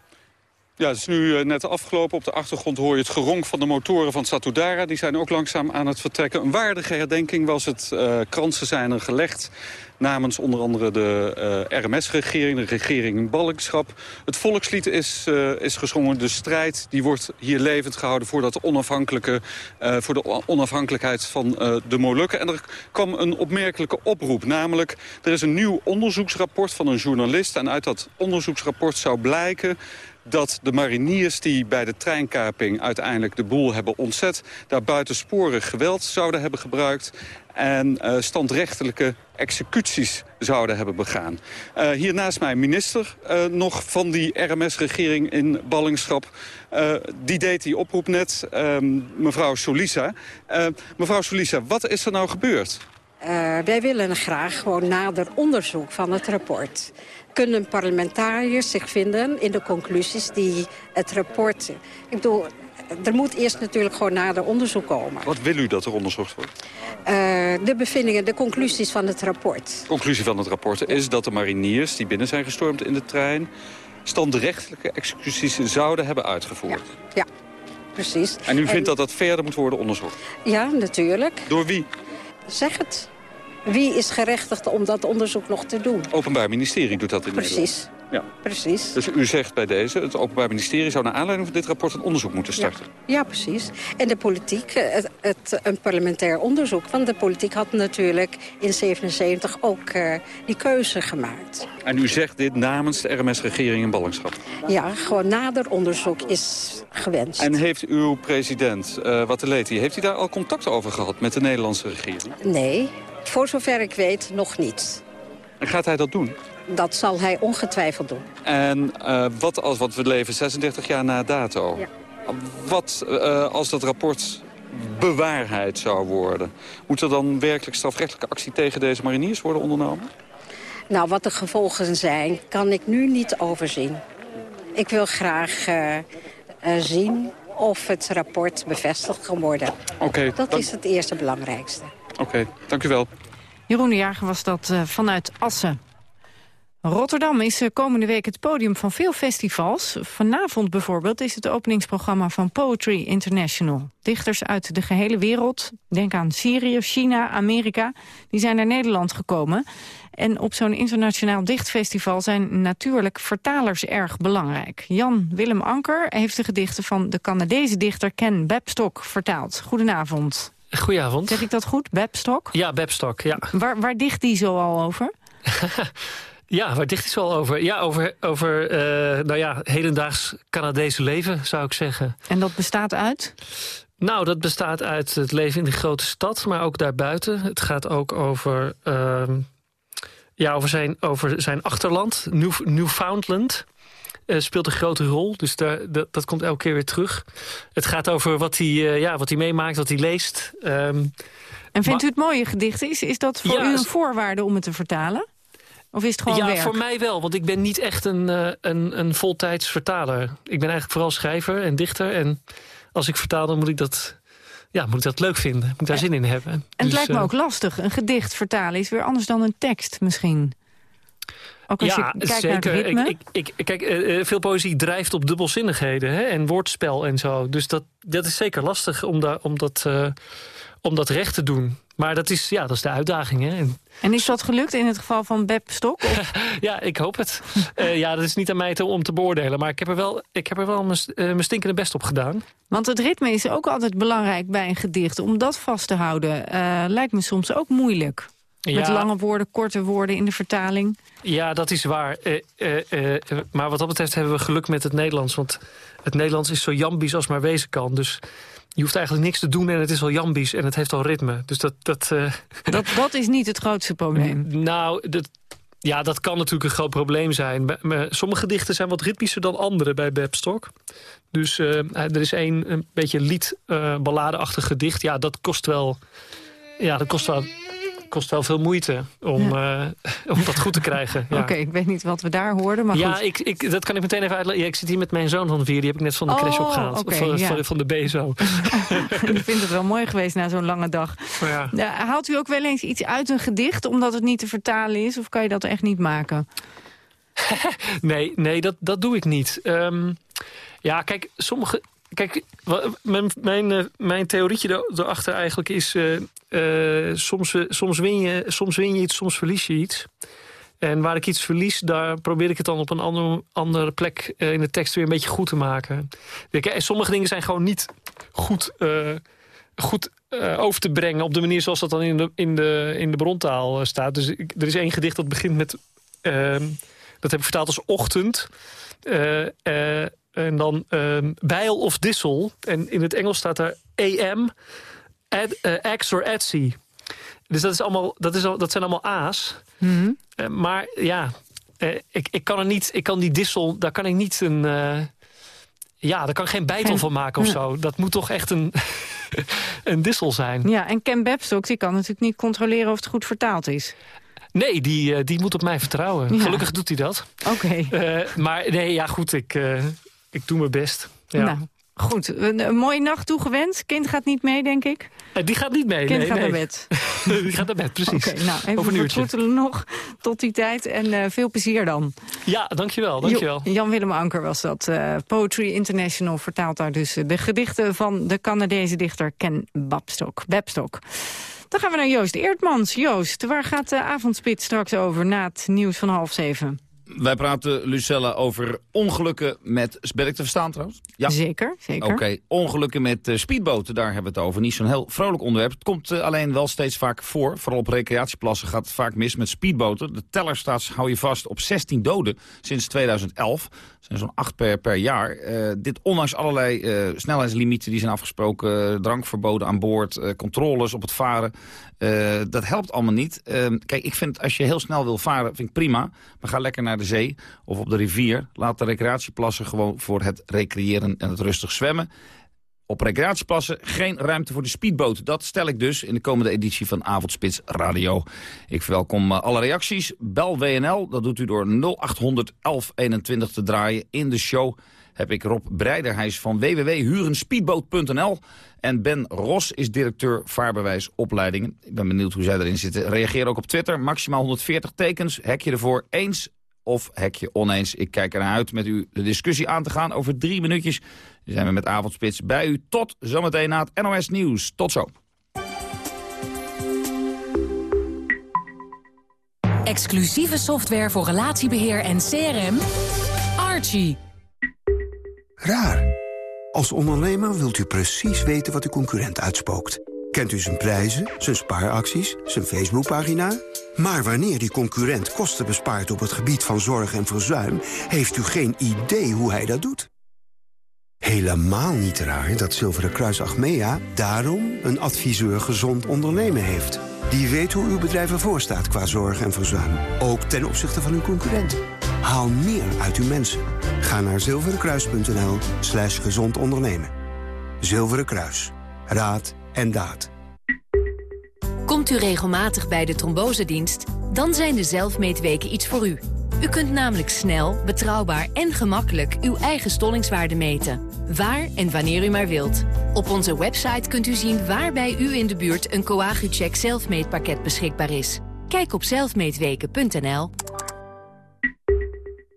Ja, het is nu eh, net afgelopen. Op de achtergrond hoor je het geronk van de motoren van Satudara. Die zijn ook langzaam aan het vertrekken. Een waardige herdenking was het. Uh, kransen zijn er gelegd namens onder andere de uh, RMS-regering, de regering in ballingschap. Het volkslied is, uh, is gezongen. De strijd die wordt hier levend gehouden voor, dat onafhankelijke, voor de onafhankelijkheid van de Molukken. En er kwam een opmerkelijke oproep, namelijk er is een nieuw onderzoeksrapport van een journalist. En uit dat onderzoeksrapport zou blijken dat de mariniers die bij de treinkaping uiteindelijk de boel hebben ontzet... daar buitensporig geweld zouden hebben gebruikt en uh, standrechtelijke executies zouden hebben begaan. Uh, hier naast mij minister uh, nog van die RMS-regering in ballingschap. die deed die oproep net, mevrouw Solisa. mevrouw Solisa, wat is er nou gebeurd? wij willen graag gewoon nader onderzoek van het rapport kunnen parlementariërs zich vinden in de conclusies die het rapport... Ik bedoel, er moet eerst natuurlijk gewoon nader onderzoek komen. Wat wil u dat er onderzocht wordt? Uh, de bevindingen, de conclusies van het rapport. De conclusie van het rapport is dat de mariniers die binnen zijn gestormd in de trein... standrechtelijke executies zouden hebben uitgevoerd. Ja, ja precies. En u vindt dat dat verder moet worden onderzocht? Ja, natuurlijk. Door wie? Zeg het. Wie is gerechtigd om dat onderzoek nog te doen? Het Openbaar Ministerie doet dat in Precies. Nederland. Ja. Precies. Dus u zegt bij deze, het Openbaar Ministerie zou naar aanleiding van dit rapport een onderzoek moeten starten. Ja, ja precies. En de politiek, eh, het, het, een parlementair onderzoek. Want de politiek had natuurlijk in 77 ook uh, die keuze gemaakt. En u zegt dit namens de RMS-regering in ballingschap? Ja, gewoon nader onderzoek is gewenst. En heeft uw president, uh, Watteleti, heeft hij daar al contact over gehad met de Nederlandse regering? Nee, voor zover ik weet nog niet. En gaat hij dat doen? Dat zal hij ongetwijfeld doen. En uh, wat als, wat we leven 36 jaar na dato. Ja. Wat uh, als dat rapport bewaarheid zou worden? Moet er dan werkelijk strafrechtelijke actie tegen deze mariniers worden ondernomen? Nou, wat de gevolgen zijn, kan ik nu niet overzien. Ik wil graag uh, zien of het rapport bevestigd kan worden. Okay, dat is het eerste belangrijkste. Oké, okay, dank u wel. Jeroen de Jager was dat uh, vanuit Assen. Rotterdam is komende week het podium van veel festivals. Vanavond bijvoorbeeld is het openingsprogramma van Poetry International. Dichters uit de gehele wereld, denk aan Syrië, China, Amerika... die zijn naar Nederland gekomen. En op zo'n internationaal dichtfestival zijn natuurlijk vertalers erg belangrijk. Jan Willem Anker heeft de gedichten van de Canadese dichter Ken Babstock vertaald. Goedenavond. Goedenavond. Zeg ik dat goed? Babstock? Ja, Babstock, ja. Waar, waar dicht die zo al over? *laughs* Ja, waar dicht is wel over? Ja, over, over uh, nou ja, hedendaags Canadese leven, zou ik zeggen. En dat bestaat uit? Nou, dat bestaat uit het leven in de grote stad, maar ook daarbuiten. Het gaat ook over, uh, ja, over, zijn, over zijn achterland, New, Newfoundland. Eh, speelt een grote rol. Dus daar, dat, dat komt elke keer weer terug. Het gaat over wat hij, eh, ja, wat hij meemaakt, wat hij leest. Ehm, en vindt u het mooie gedichten? Is, is dat voor u een voorwaarde om het te vertalen? Of is het gewoon ja, werk? voor mij wel, want ik ben niet echt een, uh, een, een voltijds vertaler. Ik ben eigenlijk vooral schrijver en dichter. En als ik vertaal, dan moet ik dat, ja, moet ik dat leuk vinden. Moet ik daar zin in hebben. En het dus, lijkt me ook lastig. Een gedicht vertalen is weer anders dan een tekst misschien. Ook als ja, je kijkt zeker. Naar ritme. Ik, ik, ik, kijk, uh, veel poëzie drijft op dubbelzinnigheden hè, en woordspel en zo. Dus dat, dat is zeker lastig om, daar, om, dat, om dat recht te doen. Maar dat is, ja, dat is de uitdaging. Hè? En, en is dat gelukt in het geval van Beb Stok? *laughs* Ja, ik hoop het. uh, ja, dat is niet aan mij te, om te beoordelen. Maar ik heb er wel, ik heb er wel mijn, mijn stinkende best op gedaan. Want het ritme is ook altijd belangrijk bij een gedicht. Om dat vast te houden lijkt me soms ook moeilijk. Ja. Met lange woorden, korte woorden in de vertaling. Ja, dat is waar. maar wat dat betreft hebben we geluk met het Nederlands. Want het Nederlands is zo jambisch als maar wezen kan. Dus je hoeft eigenlijk niks te doen en het is al jambisch en het heeft al ritme. Dus dat... Dat, *laughs* dat, dat is niet het grootste probleem. Nou, dat, ja, dat kan natuurlijk een groot probleem zijn. Sommige gedichten zijn wat ritmischer dan andere bij Beb Stok. Dus er is één een beetje lied, balladeachtig gedicht. Ja, dat kost wel... Ja, dat kost wel kost wel veel moeite om, ja. uh, *laughs* om dat goed te krijgen. Ja. Oké, okay, ik weet niet wat we daar hoorden, maar ja, goed. Ik, ik, dat kan ik meteen even uitleggen. Ja, ik zit hier met mijn zoon van vier, die heb ik net van de oh, crash opgehaald. Okay, van, van, van, de BSO. ik vind het wel mooi geweest na zo'n lange dag. Ja. haalt u ook wel eens iets uit een gedicht, omdat het niet te vertalen is? Of kan je dat echt niet maken? *laughs* nee, nee dat, dat doe ik niet. Um, ja, kijk, sommige... Kijk, mijn, mijn, mijn theorietje erachter eigenlijk is... Uh, soms, soms, win je, soms win je iets, soms verlies je iets. En waar ik iets verlies, daar probeer ik het dan op een andere, andere plek in de tekst weer een beetje goed te maken. En sommige dingen zijn gewoon niet goed, goed over te brengen op de manier zoals dat dan in de, in de, in de brontaal staat. Dus er is één gedicht dat begint met, ehm, dat heb ik vertaald als ochtend. En dan um, bijl of dissel. En in het Engels staat daar AM, ad, uh, X or Etsy. Dus dat, is allemaal, dat, is al, dat zijn allemaal A's. Mhm. Mm -hmm. uh, maar ja, uh, ik, ik kan er niet, ik kan die dissel, daar kan ik niet een... ja, daar kan ik geen bijtel van maken of zo. Dat moet toch echt een, *laughs* een dissel zijn. Ja, en Ken Babstok, die kan natuurlijk niet controleren of het goed vertaald is. Nee, die, die moet op mij vertrouwen. Ja. Gelukkig doet hij dat. Oké. Okay. maar nee, ja goed, ik, ik doe mijn best. Ja. Nou. Goed, een, een, mooie nacht toegewenst. Kind gaat niet mee, denk ik. Uh, die gaat niet mee. Kind nee, gaat nee. naar bed. *laughs* die gaat naar bed, precies. Oké, okay, nou, even Over vertroetelen nog tot die tijd. En uh, veel plezier dan. Ja, dankjewel. dankjewel. Jan-Willem Anker was dat. Uh, Poetry International vertaalt daar dus de gedichten van de Canadese dichter Ken Babstok. Babstok. Dan gaan we naar Joost Eertmans. Joost, waar gaat de avondspit straks over na het nieuws van half zeven? Wij praten, Lucella, over ongelukken met... Ben ik te verstaan trouwens? Ja. Zeker, zeker. Oké, okay. ongelukken met uh, speedboten, daar hebben we het over. Niet zo'n heel vrolijk onderwerp. Het komt uh, alleen wel steeds vaak voor. Vooral op recreatieplassen gaat het vaak mis met speedboten. De teller staat, hou je vast, op 16 doden sinds 2011. Dat zijn zo'n 8 per, per jaar. Uh, dit ondanks allerlei snelheidslimieten die zijn afgesproken. drankverboden aan boord, controles op het varen. Uh, dat helpt allemaal niet. Uh, kijk, ik vind als je heel snel wil varen, vind ik prima. Maar ga lekker naar de zee of op de rivier. Laat de recreatieplassen gewoon voor het recreëren en het rustig zwemmen. Op recreatieplassen geen ruimte voor de speedboot. Dat stel ik dus in de komende editie van Avondspits Radio. Ik verwelkom uh, alle reacties. Bel WNL, dat doet u door 0800 1121 te draaien in de show heb ik Rob Breider. Hij is van www.hurenspeedboot.nl. En Ben Ros is directeur vaarbewijsopleidingen. Ik ben benieuwd hoe zij erin zitten. Reageer ook op Twitter. Maximaal 140 tekens. Hek je ervoor eens of hek je oneens. Ik kijk ernaar uit met u de discussie aan te gaan. Over drie minuutjes zijn we met Avondspits bij u. Tot zometeen na het NOS Nieuws. Tot zo. Exclusieve software voor relatiebeheer en CRM. Archie. Raar. Als ondernemer wilt u precies weten wat uw concurrent uitspookt. Kent u zijn prijzen, zijn spaaracties, zijn Facebookpagina? Maar wanneer die concurrent kosten bespaart op het gebied van zorg en verzuim... heeft u geen idee hoe hij dat doet. Helemaal niet raar dat Zilveren Kruis Achmea daarom een adviseur gezond ondernemen heeft. Die weet hoe uw bedrijf ervoor staat qua zorg en verzuim. Ook ten opzichte van uw concurrent. Haal meer uit uw mensen. Ga naar zilverenkruis.nl slash gezond ondernemen. Zilveren Kruis. Raad en daad. Komt u regelmatig bij de trombosedienst? Dan zijn de zelfmeetweken iets voor u. U kunt namelijk snel, betrouwbaar en gemakkelijk uw eigen stollingswaarde meten. Waar en wanneer u maar wilt. Op onze website kunt u zien waar bij u in de buurt een Coagucheck zelfmeetpakket beschikbaar is. Kijk op zelfmeetweken.nl.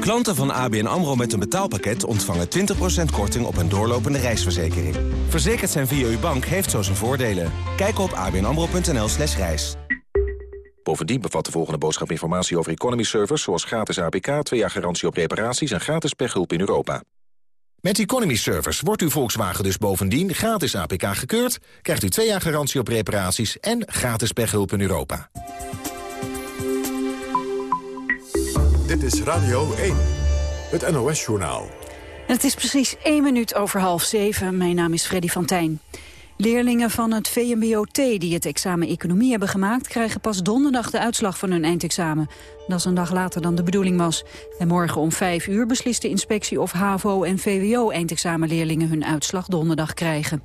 Klanten van ABN AMRO met een betaalpakket ontvangen 20% korting op een doorlopende reisverzekering. Verzekerd zijn via uw bank heeft zo zijn voordelen. Kijk op abnamro.nl slash reis. Bovendien bevat de volgende boodschap informatie over economy servers... zoals gratis APK, 2 jaar garantie op reparaties en gratis pechhulp in Europa. Met Economy Servers wordt uw Volkswagen dus bovendien gratis APK gekeurd... krijgt u 2 jaar garantie op reparaties en gratis pechhulp in Europa. Dit is Radio 1, het NOS-journaal. Het is precies één minuut over half zeven. Mijn naam is Freddy van Tijn. Leerlingen van het VMBO-T die het examen Economie hebben gemaakt... krijgen pas donderdag de uitslag van hun eindexamen. Dat is een dag later dan de bedoeling was. En morgen om vijf uur beslist de inspectie of HAVO- en VWO-eindexamenleerlingen hun uitslag donderdag krijgen.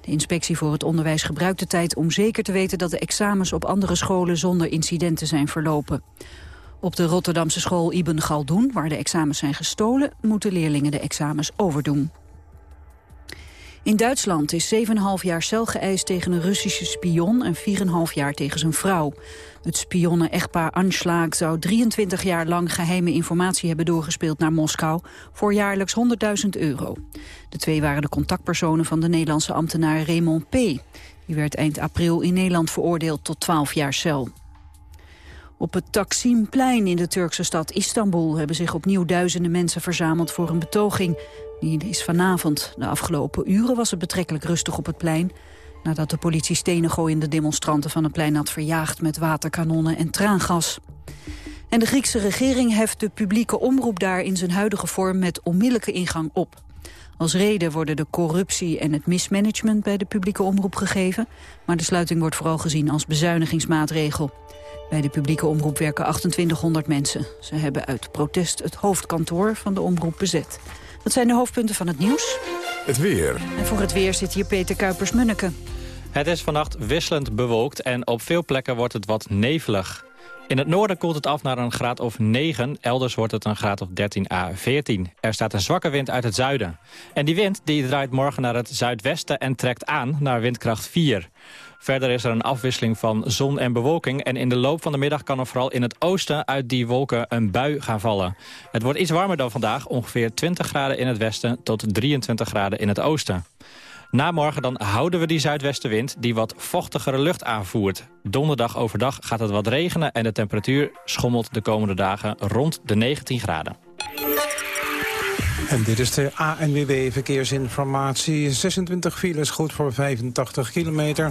De inspectie voor het onderwijs gebruikt de tijd om zeker te weten... dat de examens op andere scholen zonder incidenten zijn verlopen. Op de Rotterdamse school Ibn Galdoen, waar de examens zijn gestolen... moeten leerlingen de examens overdoen. In Duitsland is 7,5 jaar cel geëist tegen een Russische spion... en 4,5 jaar tegen zijn vrouw. Het spionnen-echtpaar Anschlag zou 23 jaar lang geheime informatie hebben doorgespeeld naar Moskou... voor jaarlijks 100.000 euro. De twee waren de contactpersonen van de Nederlandse ambtenaar Raymond P. Die werd eind april in Nederland veroordeeld tot 12 jaar cel. Op het Taksimplein in de Turkse stad Istanbul... hebben zich opnieuw duizenden mensen verzameld voor een betoging. Die is vanavond. De afgelopen uren was het betrekkelijk rustig op het plein... nadat de politie stenen gooiende demonstranten van het plein had verjaagd... met waterkanonnen en traangas. En de Griekse regering heft de publieke omroep daar in zijn huidige vorm... met onmiddellijke ingang op. Als reden worden de corruptie en het mismanagement bij de publieke omroep gegeven. Maar de sluiting wordt vooral gezien als bezuinigingsmaatregel. Bij de publieke omroep werken 2800 mensen. Ze hebben uit protest het hoofdkantoor van de omroep bezet. Dat zijn de hoofdpunten van het nieuws. Het weer. En voor het weer zit hier Peter Kuipers-Munneke. Het is vannacht wisselend bewolkt en op veel plekken wordt het wat nevelig. In het noorden koelt het af naar een graad of 9. Elders wordt het een graad of 13 à 14. Er staat een zwakke wind uit het zuiden. En die wind die draait morgen naar het zuidwesten en trekt aan naar windkracht 4. Verder is er een afwisseling van zon en bewolking... en in de loop van de middag kan er vooral in het oosten uit die wolken een bui gaan vallen. Het wordt iets warmer dan vandaag, ongeveer 20 graden in het westen... tot 23 graden in het oosten. Na morgen dan houden we die zuidwestenwind die wat vochtigere lucht aanvoert. Donderdag overdag gaat het wat regenen en de temperatuur schommelt de komende dagen rond de 19 graden. En dit is de ANWB Verkeersinformatie. 26 files, goed voor 85 kilometer.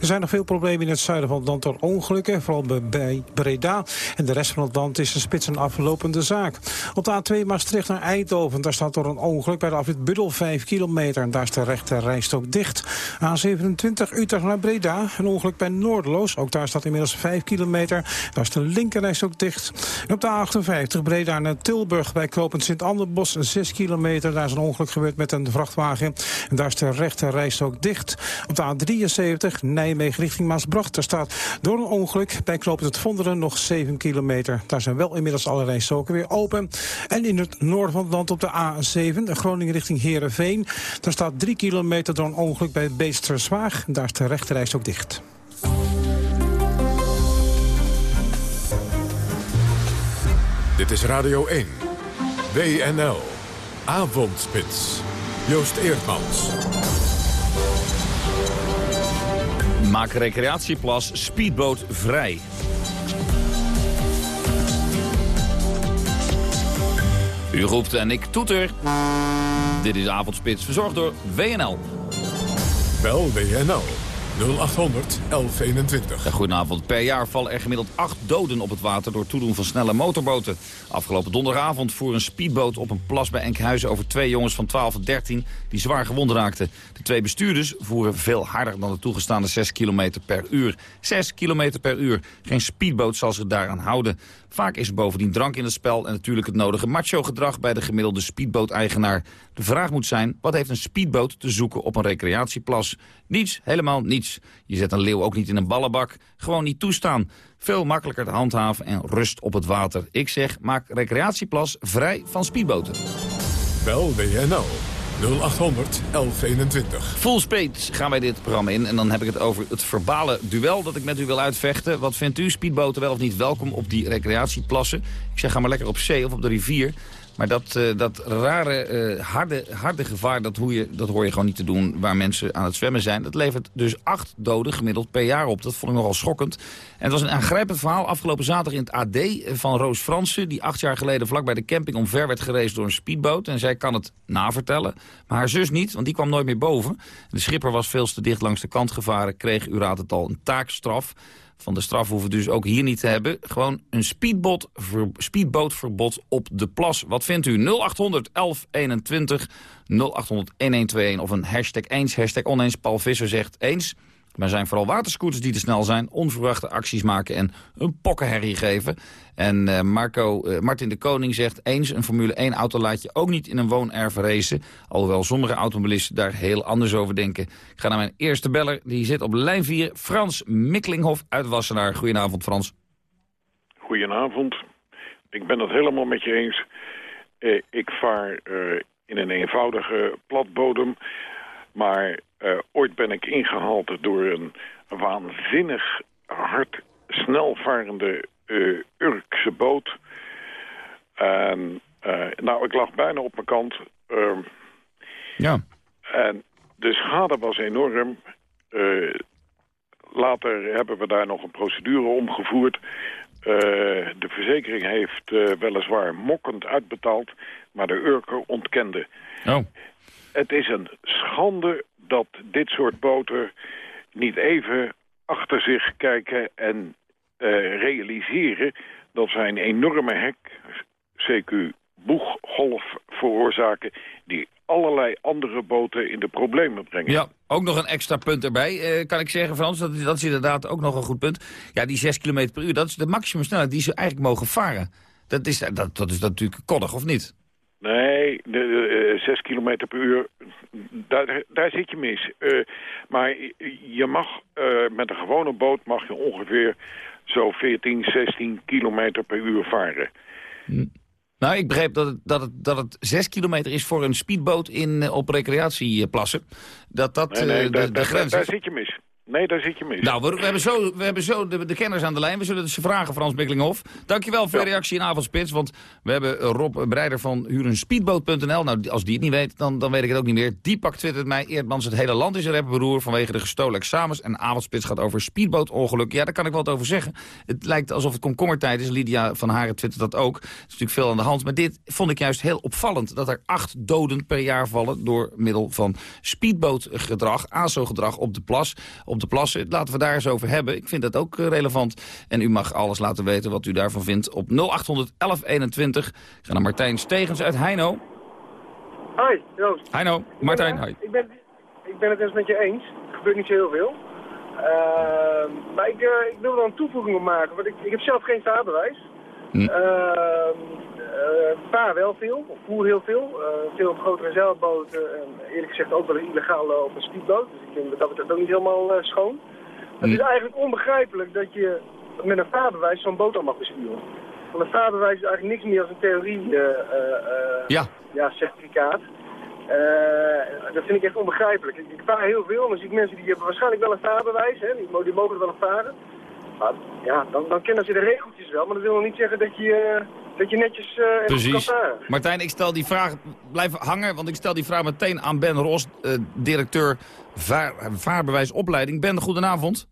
Er zijn nog veel problemen in het zuiden van het land door ongelukken. Vooral bij Breda. En de rest van het land is een spits en aflopende zaak. Op de A2 Maastricht naar Eindhoven. Daar staat door een ongeluk bij de afrit Buddel 5 kilometer. En daar is de rechte rijstok dicht. A27 Utrecht naar Breda. Een ongeluk bij Noordeloos. Ook daar staat inmiddels 5 kilometer. Daar is de linkerrijstok dicht. En op de A58 Breda naar Tilburg bij Klopend Sint-Anderbos 6 kilometer kilometer. Daar is een ongeluk gebeurd met een vrachtwagen. En daar is de rechte reis ook dicht. Op de A73 Nijmegen richting Maasbracht. Daar staat door een ongeluk bij Knopen het Vonderen nog 7 kilometer. Daar zijn wel inmiddels alle rijstroken weer open. En in het noorden van het land op de A7, Groningen richting Heerenveen. Daar staat 3 kilometer door een ongeluk bij Beesterswaag. Daar is de rechte reis ook dicht. Dit is Radio 1. WNL. Avondspits. Joost Eerdmans. Maak recreatieplas Speedboot vrij. U roept en ik toeter. Dit is Avondspits, verzorgd door WNL. Bel WNL 0800 1121. goedenavond. Per jaar vallen er gemiddeld acht doden op het water door toedoen van snelle motorboten. Afgelopen donderdagavond voer een speedboot op een plas bij Enkhuizen over twee jongens van 12 en 13 die zwaar gewond raakten. De twee bestuurders voeren veel harder dan de toegestaande 6 km per uur. 6 km per uur. Geen speedboot zal zich daaraan houden. Vaak is er bovendien drank in het spel en natuurlijk het nodige macho-gedrag bij de gemiddelde speedboot-eigenaar. De vraag moet zijn, wat heeft een speedboot te zoeken op een recreatieplas? Niets, helemaal niets. Je zet een leeuw ook niet in een ballenbak. Gewoon niet toestaan. Veel makkelijker te handhaven en rust op het water. Ik zeg, maak recreatieplas vrij van speedboten. Bel WNL 0800 1121. Full speed gaan wij dit programma in. En dan heb ik het over het verbale duel dat ik met u wil uitvechten. Wat vindt u, speedboten wel of niet welkom op die recreatieplassen? Ik zeg, ga maar lekker op zee of op de rivier. Maar dat, uh, dat rare, uh, harde, harde gevaar, dat hoor, je, dat hoor je gewoon niet te doen waar mensen aan het zwemmen zijn. Dat levert dus acht doden gemiddeld per jaar op. Dat vond ik nogal schokkend. En het was een aangrijpend verhaal afgelopen zaterdag in het AD van Roos Fransen... die acht jaar geleden vlak bij de camping omver werd gereisd door een speedboot. En zij kan het navertellen, maar haar zus niet, want die kwam nooit meer boven. De schipper was veel te dicht langs de kant gevaren, kreeg, u raadt het al, een taakstraf van de straf hoeven we dus ook hier niet te hebben. Gewoon een ver, speedbootverbod op de plas. Wat vindt u? 0800 1121, 0800 1121 of een hashtag eens, hashtag oneens. Paul Visser zegt eens. Maar zijn vooral waterscooters die te snel zijn, onverwachte acties maken en een pokkenherrie geven. En uh, Marco, uh, Martin de Koning zegt eens, een Formule 1 auto laat je ook niet in een woonerf racen. Alhoewel sommige automobilisten daar heel anders over denken. Ik ga naar mijn eerste beller, die zit op lijn 4, Frans Mikkelinghof uit Wassenaar. Goedenavond Frans. Goedenavond. Ik ben het helemaal met je eens. Eh, ik vaar in een eenvoudige platbodem. Maar uh, ooit ben ik ingehaald door een waanzinnig hard snelvarende uh, Urkse boot. En uh, nou, ik lag bijna op mijn kant. Uh, ja. En de schade was enorm. later hebben we daar nog een procedure omgevoerd. de verzekering heeft weliswaar mokkend uitbetaald, maar de Urker ontkende. Oh. Het is een schande dat dit soort boten niet even achter zich kijken en uh, realiseren dat zij een enorme hek, CQ boeggolf veroorzaken... die allerlei andere boten in de problemen brengen. Ja, ook nog een extra punt erbij, uh, kan ik zeggen, Frans. Dat, dat is inderdaad ook nog een goed punt. Ja, die 6 km per uur, dat is de maximumsnelheid die ze eigenlijk mogen varen. Dat is, dat, dat is natuurlijk koddig, of niet? Nee, de, de, uh, 6 km per uur, daar, daar zit je mis. Uh, maar je mag uh, met een gewone boot mag je ongeveer zo 14, 16 kilometer per uur varen. Nou, ik begreep dat het, dat het, dat het 6 kilometer is voor een speedboot in, op recreatieplassen. Dat dat nee, nee, de, daar, de daar, grens daar is. zit je mis. Nee, daar zit je mis. Nou, we, we hebben zo, we hebben zo de, de kenners aan de lijn. We zullen ze vragen, Frans Bikkelinghoff. Dankjewel voor Ja. je reactie in Avondspits. Want we hebben Rob Breider van hurenspeedboot.nl. Nou, als die het niet weet, dan, dan weet ik het ook niet meer. Die pakt twittert mij. Eerdmans, het hele land is een rapberoer vanwege de gestolen examens. En Avondspits gaat over speedbootongeluk. Ja, daar kan ik wel wat over zeggen. Het lijkt alsof het komkommertijd is. Lydia van Haren twittert dat ook. Er is natuurlijk veel aan de hand. Maar dit vond ik juist heel opvallend. Dat er acht doden per jaar vallen door middel van speedbootgedrag. ASO-gedrag op de plas. Op de plassen. Laten we daar eens over hebben. Ik vind dat ook eh, relevant. En u mag alles laten weten wat u daarvan vindt op 0800 1121. Ik ga naar Martijn Stegens uit Heino. Hoi, Joost. Heino, Martijn, Ik ben, hoi. ik ben, ik ben het eens met je eens. Er gebeurt niet zo heel veel. Ehm, maar ik, eh, ik wil er een toevoeging op maken. Want ik, ik heb zelf geen vaarbewijs. Hm. Ehm, eh, vaar wel veel, of voer heel veel. Uh, veel grotere zeilboten en eerlijk gezegd ook wel illegaal op een speedboot. Dus ik vind dat dat betreft ook niet helemaal schoon. Het is eigenlijk onbegrijpelijk dat je met een vaarbewijs zo'n boot al mag besturen. Want een vaarbewijs is eigenlijk niks meer als een theorie ja. Ja, certificaat. Uh, dat vind ik echt onbegrijpelijk. Ik, ik vaar heel veel, dan zie ik mensen die hebben waarschijnlijk wel een vaarbewijs, hè, die, die mogen er wel een varen. Maar ja, dan, dan kennen ze de regeltjes wel, maar dat wil nog niet zeggen dat je, eh, dat je netjes uh, Precies. kan. Martijn, ik stel die vraag, blijf hangen, want ik stel die vraag meteen aan Ben Ros, directeur vaar, vaarbewijsopleiding. Ben, goedenavond.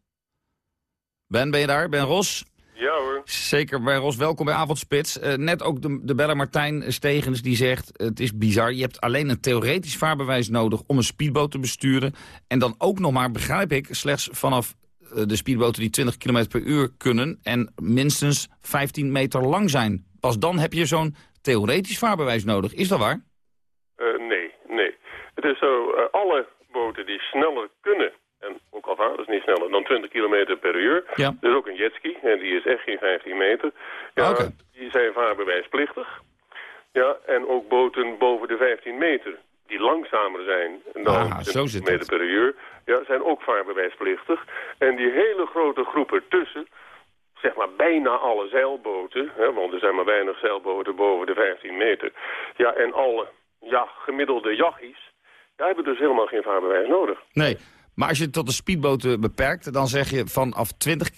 Ben, ben je daar? Ben Ros? Ja hoor. Zeker, bij Ros, welkom bij Avondspits. Uh, net ook de, de beller Martijn Stegens die zegt, het is bizar. Je hebt alleen een theoretisch vaarbewijs nodig om een speedboot te besturen. En dan ook nog maar, begrijp ik, slechts vanaf de speedboten die 20 km per uur kunnen... en minstens 15 meter lang zijn. Pas dan heb je zo'n theoretisch vaarbewijs nodig. Is dat waar? Uh, nee, nee. Het is zo, alle boten die sneller kunnen en ook al varen ze niet sneller dan 20 km per uur. Ja. Is ook een jetski en die is echt geen 15 meter. Ja, ah, Die zijn vaarbewijsplichtig. Ja, en ook boten boven de 15 meter die langzamer zijn dan ah, 20 km per uur, ja, zijn ook vaarbewijsplichtig. En die hele grote groepen tussen, zeg maar bijna alle zeilboten, hè, want er zijn maar weinig zeilboten boven de 15 meter, ja, en alle ja, gemiddelde jachies, daar hebben dus helemaal geen vaarbewijs nodig. Nee, maar als je het tot de speedboten beperkt, dan zeg je vanaf 20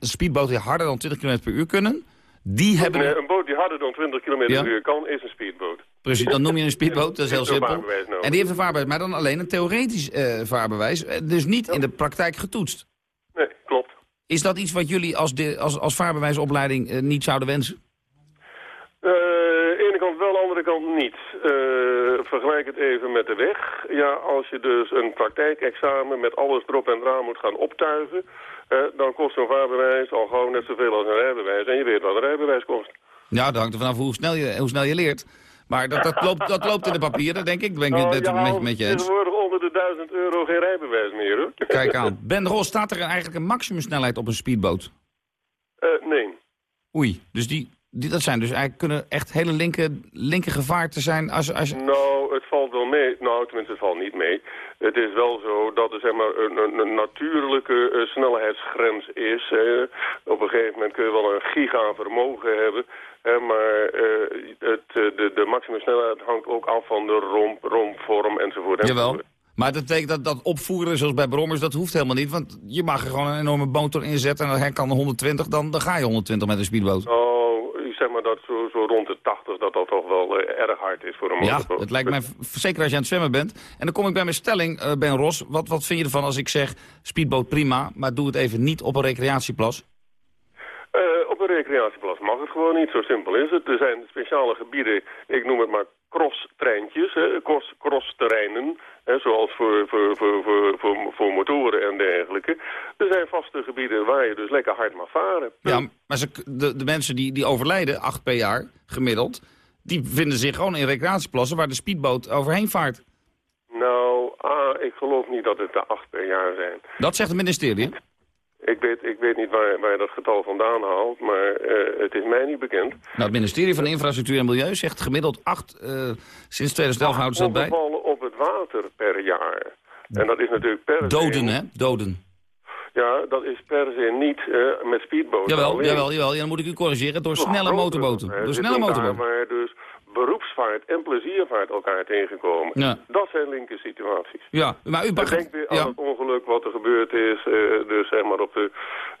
speedboten die harder dan 20 km per uur kunnen, die hebben... Nee, een boot die harder dan 20 km per uur kan, is een speedboot. Precies, dan noem je een speedboot, dat is heel simpel. En die heeft een vaarbewijs, maar dan alleen een theoretisch uh, vaarbewijs, eh, dus niet in de praktijk getoetst. Nee, klopt. Is dat iets wat jullie als, de, als, als vaarbewijsopleiding uh, niet zouden wensen? Uh, ene kant wel, andere kant niet. Uh, vergelijk het even met de weg. Ja, als je dus een praktijkexamen met alles erop en eraan moet gaan optuigen... Uh, dan kost zo'n vaarbewijs al gewoon net zoveel als een rijbewijs. En je weet wat een rijbewijs kost. Ja, dat hangt er vanaf hoe snel je, hoe snel je leert. Maar dat, dat, loopt, dat loopt in de papieren, denk ik. Ben ik nou, het met, met je eens. tegenwoordig onder de 1000 euro geen rijbewijs meer, hoor. *laughs* Kijk aan. Ben Ros, staat er eigenlijk een maximumsnelheid op een speedboot? nee. Oei, dus die, die, dat zijn dus eigenlijk kunnen echt hele linker, linker gevaarten zijn als, als... Nou, het valt wel mee. Nou, tenminste, het valt niet mee. Het is wel zo dat er zeg maar, een, een, natuurlijke uh, snelheidsgrens is. op een gegeven moment kun je wel een giga vermogen hebben. maar uh, het, de, de maximum snelheid hangt ook af van de romp, rompvorm enzovoort. Jawel. Maar dat betekent dat, dat opvoeren, zoals bij brommers, dat hoeft helemaal niet. Want je mag er gewoon een enorme motor inzetten en dan kan 120, dan, dan ga je 120 met een speedboot. Oh, zeg maar dat zo, zo rond de 80 dat dat toch wel uh, erg hard is voor een motorboot. Ja, het lijkt mij, zeker als je aan het zwemmen bent. En dan kom ik bij mijn stelling, uh, Ben Ros. Wat, wat vind je ervan als ik zeg, speedboot prima, maar doe het even niet op een recreatieplas? Uh, op een recreatieplas mag het gewoon niet, zo simpel is het. Er zijn speciale gebieden, ik noem het maar cross-treintjes, cross-terreinen, zoals voor, voor, voor, voor, voor, motoren en dergelijke. Er zijn vaste gebieden waar je dus lekker hard mag varen. Ja, maar ze, de, de mensen die, die overlijden, acht per jaar gemiddeld... die vinden zich gewoon in recreatieplassen waar de speedboot overheen vaart. Nou, ah, ik geloof niet dat het er acht per jaar zijn. Dat zegt het ministerie? Ik weet, ik weet niet waar, waar je dat getal vandaan haalt, maar uh, het is mij niet bekend. Nou, het ministerie van Infrastructuur en Milieu zegt gemiddeld acht, uh, sinds 2011 houden ze dat bij. op het water per jaar. En dat is natuurlijk per Doden, hè? Doden. Ja, dat is per se niet uh, met speedboten. Jawel, jawel, jawel. Ja, dan moet ik u corrigeren. Door snelle motorboten. Door snelle motorboten. Maar dus beroepsvaart en pleziervaart elkaar tegenkomen. Ja. Dat zijn linker situaties. Ja, maar u begrijpt... Denk weer aan het ongeluk wat er gebeurd is, uh, dus zeg maar op de,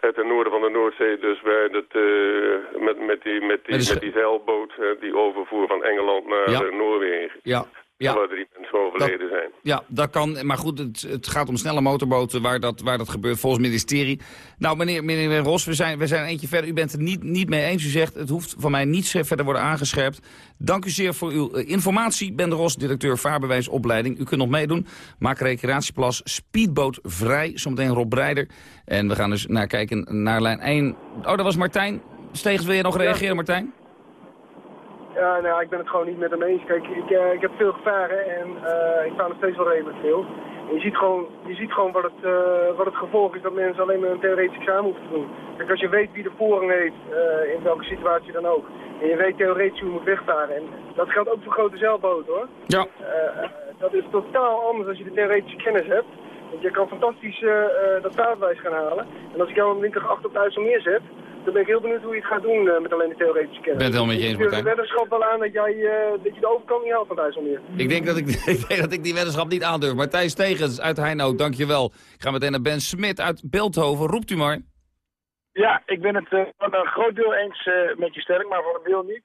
het noorden van de Noordzee, dus bij het, uh, met, met, die, met, die, met, die zeilboot uh, die overvoer van Engeland naar ja. Noorwegen. Ja, ja. Waar drie mensen overleden zijn. Ja, dat kan. Maar goed, het, het, gaat om snelle motorboten waar dat, waar dat gebeurt volgens het ministerie. Nou, meneer, meneer Ros, we zijn, we zijn eentje verder. U bent het niet, niet mee eens. U zegt, het hoeft van mij niet verder worden aangescherpt. Dank u zeer voor uw uh, informatie. Ben de Ros, directeur vaarbewijsopleiding. U kunt nog meedoen. Maak recreatieplas speedboot vrij. Zometeen Rob Breider. En we gaan dus naar kijken naar lijn 1. Oh, dat was Martijn. Stegens, wil je nog reageren, Martijn? Ja, nou, ik ben het gewoon niet met hem eens. Kijk, ik, uh, ik heb veel gevaren en uh, ik vaar nog steeds wel redelijk veel. je ziet gewoon, je ziet gewoon wat, het, uh, wat het gevolg is dat mensen alleen maar een theoretisch examen hoeven te doen. Kijk, als je weet wie de voorrang heeft, in welke situatie dan ook, en je weet theoretisch hoe je moet wegvaren, en dat geldt ook voor grote zeilboten hoor. Ja. Dat is totaal anders als je de theoretische kennis hebt. Want je kan fantastisch dat vaartwijs gaan halen. En als ik jou een linker achter op het IJsselmeer zet, dan ben ik heel benieuwd hoe je het gaat doen uh, met alleen de theoretische kennis. Ben het helemaal met je eens, Martijn. Ik weddenschap wel aan dat, jij, uh, dat je de overkant niet haalt van IJsselmeer. Ik denk dat ik, *laughs* ik, denk dat ik die weddenschap niet aandurf. Martijn Stegens uit Heino, dankjewel. Ik ga meteen naar Ben Smit uit Beeldhoven. Roept u maar. Ja, ik ben het uh, van een groot deel eens met je stelling, maar voor een deel niet.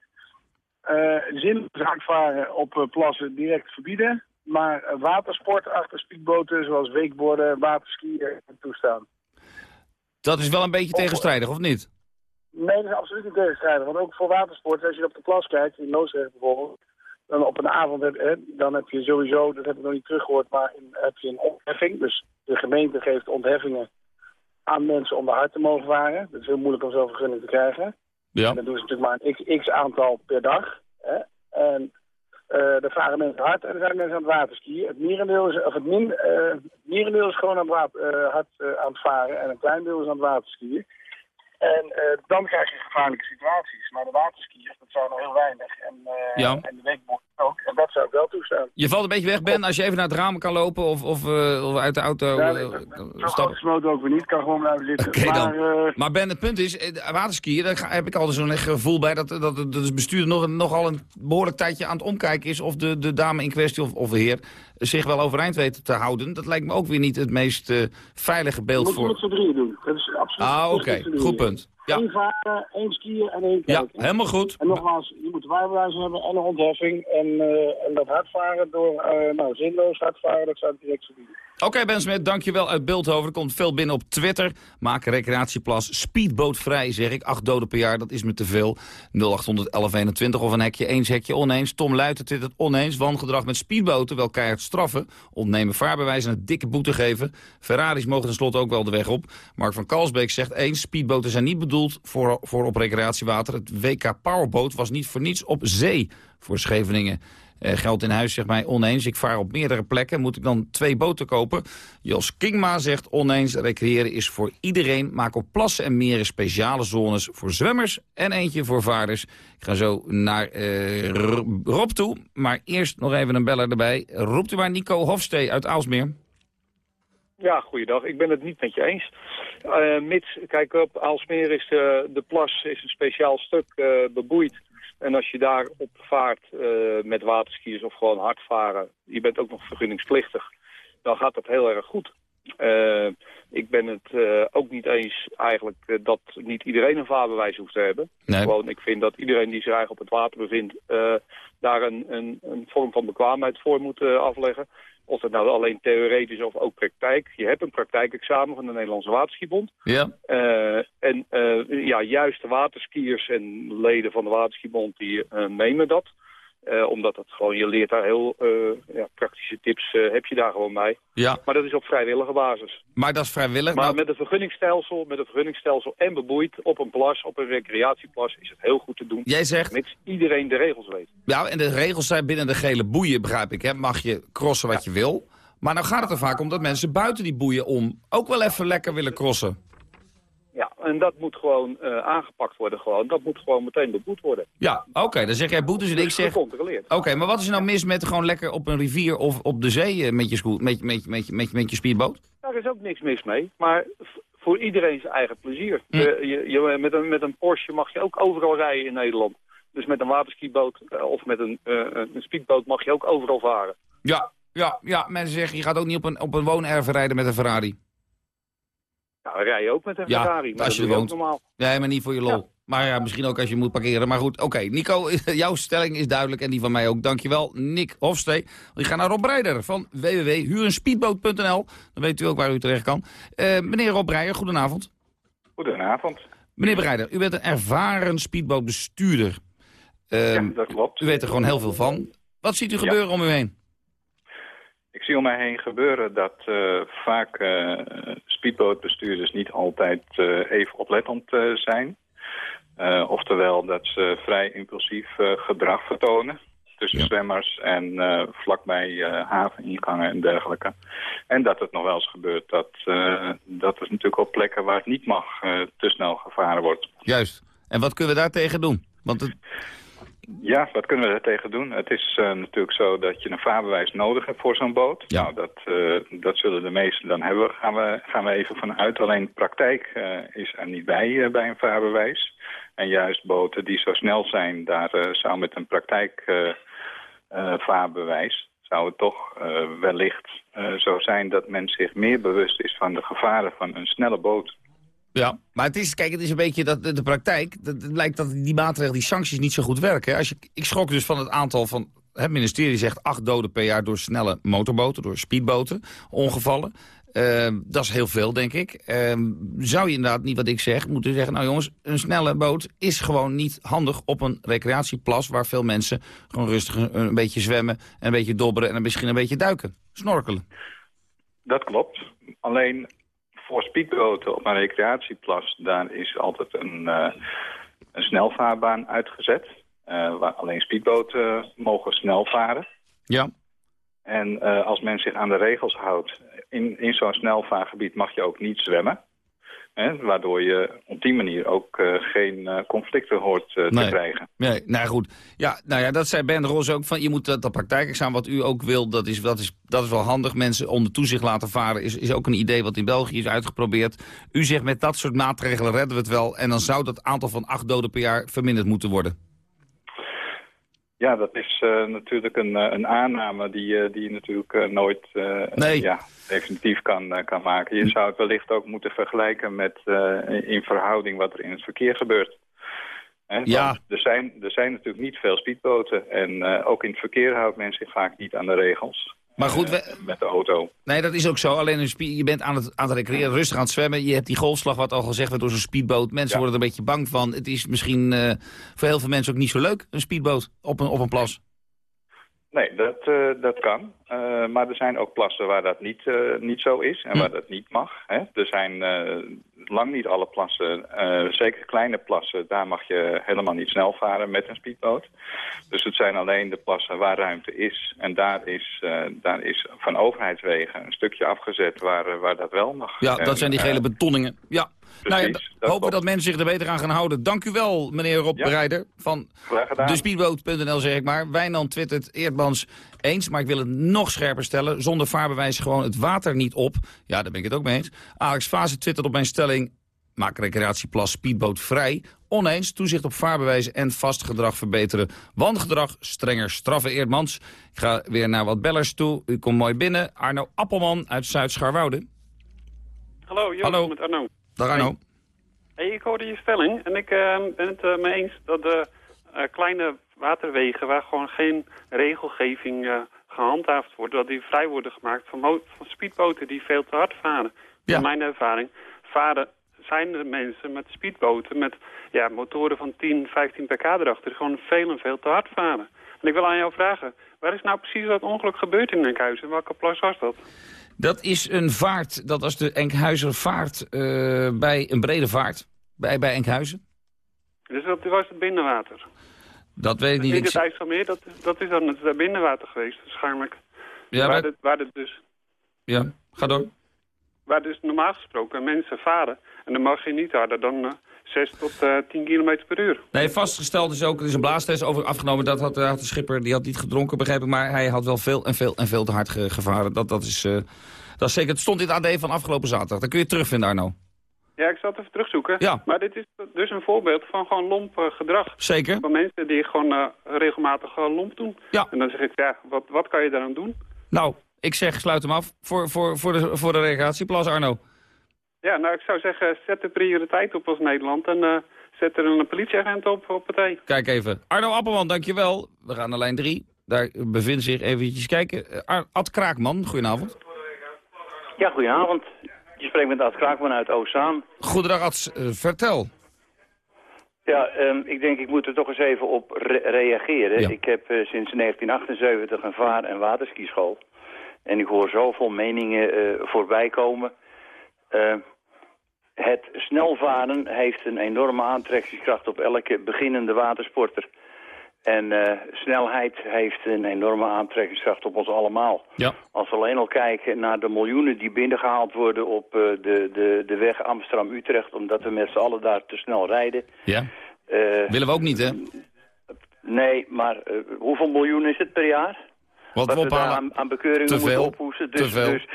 zin hardvaren op plassen direct verbieden. Maar watersport achter speedboten zoals weekborden, waterskiën toestaan. Dat is wel een beetje tegenstrijdig, of niet? Nee, dat is absoluut niet tegenstrijdig. Want ook voor watersport, als je op de plas kijkt, in Loosrecht bijvoorbeeld, dan op een avond heb, hè, dan heb je sowieso, dat heb ik nog niet teruggehoord, maar in, heb je een ontheffing. Dus de gemeente geeft ontheffingen aan mensen om de hard te mogen varen. Dat is heel moeilijk om zo'n vergunning te krijgen. Ja. En dan doen ze natuurlijk maar een x, aantal per dag. Hè. En uh, er varen mensen hard en er zijn mensen aan het waterskiën. Het merendeel is, of het min, uh, het merendeel is gewoon aan het water, uh, hard aan het varen en een klein deel is aan het waterskiën. En uh, dan krijg je gevaarlijke situaties. Maar de waterskiers, dat zijn er heel weinig. En, uh, ja. en de wakeboard ook. En dat zou ik wel toestaan. Je valt een beetje weg, Ben, als je even naar het raam kan lopen of, of, uh, of uit de auto ja, nee, stappen. Zo ook weer niet, kan gewoon blijven zitten. Okay, maar, dan. maar Ben, het punt is, waterskiën, daar heb ik altijd zo'n gevoel bij dat, dat, dat het bestuurder nog, nogal een behoorlijk tijdje aan het omkijken is of de, de dame in kwestie of, of de heer zich wel overeind weten te houden. Dat lijkt me ook weer niet het meest veilige beeld dat voor... Dat moet z'n drieën doen. Dat is absoluut Ah, oké. Okay. Goed punt. Ja. Eén varen, één skiën en één kijken. Ja, helemaal goed. En nogmaals, je moet rijbewijs hebben en een ontheffing. En, uh, en dat hardvaren door, uh, nou, zinloos hardvaren, dat zou ik direct verbieden. Oké, okay, Ben Smit, dankjewel uit Beeldhoven. Er komt veel binnen op Twitter. Maak recreatieplas speedbootvrij, zeg ik. Acht doden per jaar, dat is me te veel. 081121 of een hekje eens, hekje oneens. Tom Luiten dit het oneens. Wangedrag met speedboten, wel keihard straffen. Ontnemen vaarbewijs en een dikke boete geven. Ferraris mogen tenslotte ook wel de weg op. Mark van Kalsbeek zegt eens, speedboten zijn niet bedoeld voor, voor op recreatiewater. Het WK Powerboat was niet voor niets op zee voor Scheveningen. Uh, geld in huis zegt mij oneens. Ik vaar op meerdere plekken. Moet ik dan twee boten kopen? Jos Kingma zegt oneens. Recreëren is voor iedereen. Maak op plassen en meren speciale zones voor zwemmers en eentje voor vaarders. Ik ga zo naar uh, Rob toe. Maar eerst nog even een beller erbij. Roept u maar Nico Hofstee uit Aalsmeer. Ja, goeiedag. Ik ben het niet met je eens. Uh, mits, kijk op Aalsmeer is de, de plas is een speciaal stuk uh, beboeid. En als je daar op vaart uh, met waterskiers of gewoon hard varen, je bent ook nog vergunningsplichtig, dan gaat dat heel erg goed. Uh, ik ben het uh, ook niet eens eigenlijk dat niet iedereen een vaarbewijs hoeft te hebben. Nee. Gewoon, ik vind dat iedereen die zich eigenlijk op het water bevindt, daar een, een, een, vorm van bekwaamheid voor moet afleggen. Of dat nou alleen theoretisch of ook praktijk. Je hebt een praktijkexamen van de Nederlandse Waterskibond. Ja. Uh, en uh, ja, juist de waterskiers en leden van de Waterskibond die uh, nemen dat. Omdat dat gewoon, je leert daar heel ja, praktische tips, heb je daar gewoon bij. Ja. Maar dat is op vrijwillige basis. Maar dat is vrijwillig? Maar nou... met een vergunningsstelsel, met een vergunningsstelsel en beboeid op een plas, op een recreatieplas, is het heel goed te doen. Jij zegt... Mits iedereen de regels weet. Ja, en de regels zijn binnen de gele boeien, begrijp ik. Hè? Mag je crossen wat ja. je wil. Maar nou gaat het er vaak om dat mensen buiten die boeien om ook wel even lekker willen crossen. Ja, en dat moet gewoon uh, aangepakt worden. Gewoon. Dat moet gewoon meteen beboet worden. Ja, oké. Okay, dan zeg jij boetes en ik zeg... Oké, okay, maar wat is er nou mis met gewoon lekker op een rivier of op de zee uh, met, je scoot, met, met, met, met, met je speedboot? Daar is ook niks mis mee. Maar voor iedereen zijn eigen plezier. Hm. Uh, je, je, met, een, met een Porsche mag je ook overal rijden in Nederland. Dus met een waterskiboot of met een, een speedboot mag je ook overal varen. Ja, ja, ja, mensen zeggen je gaat ook niet op een, op een woonerven rijden met een Ferrari. Nou, rij je ook met een ja, Ferrari. Maar als je er woont. Normaal. Nee, maar niet voor je lol. Ja. Maar ja, misschien ook als je moet parkeren. Maar goed, oké. Okay. Nico, *laughs* jouw stelling is duidelijk en die van mij ook. Dankjewel, Nick Hofstee. Ik ga naar Rob Breider van www.hurenspeedboot.nl. Dan weet u ook waar u terecht kan. Uh, meneer Rob Breider, goedenavond. Goedenavond. Meneer Breider, u bent een ervaren speedbootbestuurder. Uh, ja, dat klopt. U weet er gewoon heel veel van. Wat ziet u gebeuren ja. om u heen? Ik zie om mij heen gebeuren dat uh, vaak uh, speedbootbestuurders niet altijd uh, even oplettend zijn. oftewel dat ze vrij impulsief gedrag vertonen. tussen zwemmers en vlakbij haveningangen en dergelijke. En dat het nog wel eens gebeurt dat, dat er natuurlijk op plekken waar het niet mag te snel gevaren wordt. Juist. En wat kunnen we daar tegen doen? Want het... Ja, wat kunnen we daar tegen doen? Het is uh, natuurlijk zo dat je een vaarbewijs nodig hebt voor zo'n boot. Ja. Nou, dat, uh, dat zullen de meesten dan hebben. Gaan we, gaan we even vanuit. Alleen praktijk uh, is er niet bij bij een vaarbewijs. En juist boten die zo snel zijn, daar zou met een praktijkvaarbewijs... zou het toch wellicht zo zijn dat men zich meer bewust is van de gevaren van een snelle boot. Ja, maar het is, kijk, het is een beetje dat de, praktijk. Dat, het blijkt dat die maatregelen, die sancties niet zo goed werken. Als je, ik schrok dus van het aantal van. Het ministerie zegt acht doden per jaar door snelle motorboten, door speedboten, ongevallen. Uh, dat is heel veel, denk ik. Uh, zou je inderdaad niet wat ik zeg moeten zeggen... nou jongens, een snelle boot is gewoon niet handig op een recreatieplas... waar veel mensen gewoon rustig een, een beetje zwemmen... en een beetje dobberen en misschien een beetje duiken. Snorkelen. Dat klopt. Alleen voor speedboten op een recreatieplas, daar is altijd een, uh, een snelvaarbaan uitgezet. Uh, waar alleen speedboten mogen snel varen. Ja. En uh, als men zich aan de regels houdt, in, in zo'n snelvaargebied mag je ook niet zwemmen. Hè, waardoor je op die manier ook uh, geen uh, conflicten hoort uh, nee. te krijgen. Nee, nou goed. Ja, nou ja, dat zei Ben Ros ook. Van, je moet dat, dat praktijkexamen wat u ook wil, dat is, dat, is, dat is wel handig. Mensen onder toezicht laten varen is, is ook een idee wat in België is uitgeprobeerd. U zegt met dat soort maatregelen redden we het wel. En dan zou dat aantal van acht doden per jaar verminderd moeten worden. Ja, dat is uh, natuurlijk een, een aanname die, uh, die je natuurlijk uh, nooit nee. ja, definitief kan, kan maken. Je zou het wellicht ook moeten vergelijken met in verhouding wat er in het verkeer gebeurt. Ja. Er zijn, er zijn natuurlijk niet veel speedboten en ook in het verkeer houdt men zich vaak niet aan de regels. Maar goed, we... met de auto. Nee, dat is ook zo. Alleen een je bent aan het, aan het recreëren, rustig aan het zwemmen. Je hebt die golfslag, wat al gezegd werd, door zo'n speedboot. Mensen ja. worden er een beetje bang van. Het is misschien uh, voor heel veel mensen ook niet zo leuk, een speedboot op een, op een plas. Nee, dat, uh, dat kan. Uh, maar er zijn ook plassen waar dat niet, niet zo is en hm. waar dat niet mag. Hè? Er zijn lang niet alle plassen, zeker kleine plassen, daar mag je helemaal niet snel varen met een speedboot. Dus het zijn alleen de plassen waar ruimte is. En daar is, uh, daar is van overheidswegen een stukje afgezet waar, waar dat wel mag. Ja, dat en, zijn die gele betonningen. Ja. Precies, nou ja, hopen dat mensen zich er beter aan gaan houden. Dank u wel, meneer Rob ja. Bereider van despeedboot.nl zeg ik maar. Wijnand twittert Eerdmans eens, maar ik wil het nog scherper stellen. Zonder vaarbewijs gewoon het water niet op. Ja, daar ben ik het ook mee eens. Alex Fase twittert op mijn stelling... Maak recreatieplas speedboot vrij. Oneens, toezicht op vaarbewijzen en vast gedrag verbeteren. Wangedrag, strenger straffen Eerdmans. Ik ga weer naar wat bellers toe. U komt mooi binnen. Arno Appelman uit Zuid-Scharwoude. Hallo, Joost Hallo. met Arno. Dag Arno. Hey, ik hoorde je stelling en ik uh, ben het uh, mee eens dat de uh, kleine waterwegen... waar gewoon geen regelgeving gehandhaafd wordt... dat die vrij worden gemaakt van, van speedboten die veel te hard varen. Ja. Van mijn ervaring varen zijn er mensen met speedboten met ja, motoren van 10, 15 pk erachter... gewoon veel en veel te hard varen. En ik wil aan jou vragen, waar is nou precies dat ongeluk gebeurd in Enkhuizen? Welke plas was dat? Dat is een vaart, dat was de Enkhuizer vaart uh, bij een brede vaart, bij, bij Enkhuizen. Dus dat was het binnenwater? Dat weet ik niet. In het IJsselmeer, dat, dat is dan het binnenwater geweest, waarschijnlijk. Ja, waar, het, waar het dus... Ja, ga door. Waar dus normaal gesproken mensen varen. En dan mag je niet harder dan uh, 6 tot uh, 10 km per uur. Nee, vastgesteld is ook, er is een blaastest over afgenomen. Dat had, had de schipper, die had niet gedronken, begreep ik. Maar hij had wel veel en veel en veel te hard ge gevaren. Dat, dat, is, dat is zeker, het stond in het AD van afgelopen zaterdag. Dat kun je terugvinden, Arno. Ja, ik zal het even terugzoeken. Ja. Maar dit is dus een voorbeeld van gewoon lomp uh, gedrag. Zeker. Van mensen die gewoon uh, regelmatig uh, lomp doen. Ja. En dan zeg ik, ja, wat, wat kan je daaraan doen? Nou, ik zeg, sluit hem af voor, voor, voor, de, voor de recreatieplas, Arno. Ja, nou, ik zou zeggen, zet de prioriteit op als Nederland en uh, zet er een politieagent op op het E. Kijk even. Arno Appelman, dankjewel. We gaan naar lijn 3. Daar bevindt zich eventjes kijken. Ar Ad Kraakman, goedenavond. Ja, goedenavond. Je spreekt met Ad Kraakman uit Oostzaan. Goedendag Ad, uh, vertel. Ja, um, ik denk ik moet er toch eens even op re reageren. Ja. Ik heb uh, sinds 1978 een vaar- en waterskischool. En ik hoor zoveel meningen uh, voorbij komen. Uh, het snelvaren heeft een enorme aantrekkingskracht op elke beginnende watersporter. En uh, snelheid heeft een enorme aantrekkingskracht op ons allemaal. Ja. Als we alleen al kijken naar de miljoenen die binnengehaald worden op uh, de, de, de weg Amsterdam-Utrecht... omdat we met z'n allen daar te snel rijden. Ja. Uh, Willen we ook niet, hè? Nee, maar hoeveel miljoen is het per jaar? Wat, Wat we daar aan, aan bekeuringen te moeten ophoesten. Dus, dus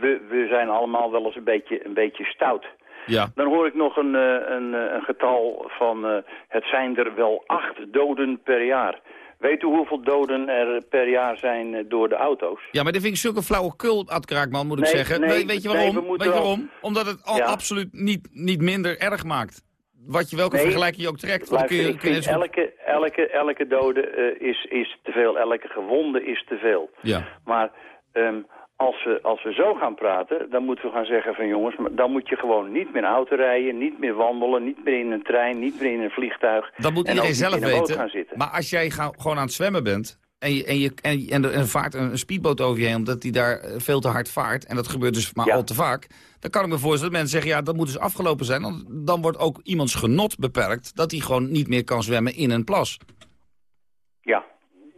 we, we zijn allemaal wel eens een beetje, een beetje stout. Ja. Dan hoor ik nog een, een, een getal van uh, het zijn er wel acht doden per jaar. Weet u hoeveel doden er per jaar zijn door de auto's? Ja, maar dit vind ik zulke flauwekul, Ad Kraakman, moet ik nee, zeggen. Nee, weet, weet je waarom? Nee, weet je waarom? Omdat het al ja. absoluut niet, niet minder erg maakt. Wat je welke vergelijking je ook trekt. Luister, kun je, ik kun je vind elke, elke, elke dode uh, is, is te veel. Elke gewonde is te veel. Ja. Maar... Um, als we, als we zo gaan praten, dan moeten we gaan zeggen van jongens, dan moet je gewoon niet meer auto rijden, niet meer wandelen, niet meer in een trein, niet meer in een vliegtuig. Dat moet en iedereen zelf weten. Gaan zitten. Maar als jij ga, gewoon aan het zwemmen bent en, je, en, je, en, en er vaart een, een speedboot over je heen omdat die daar veel te hard vaart, en dat gebeurt dus maar ja. al te vaak, dan kan ik me voorstellen dat mensen zeggen, ja, dat moet dus afgelopen zijn. Dan, dan wordt ook iemands genot beperkt dat hij gewoon niet meer kan zwemmen in een plas. Ja.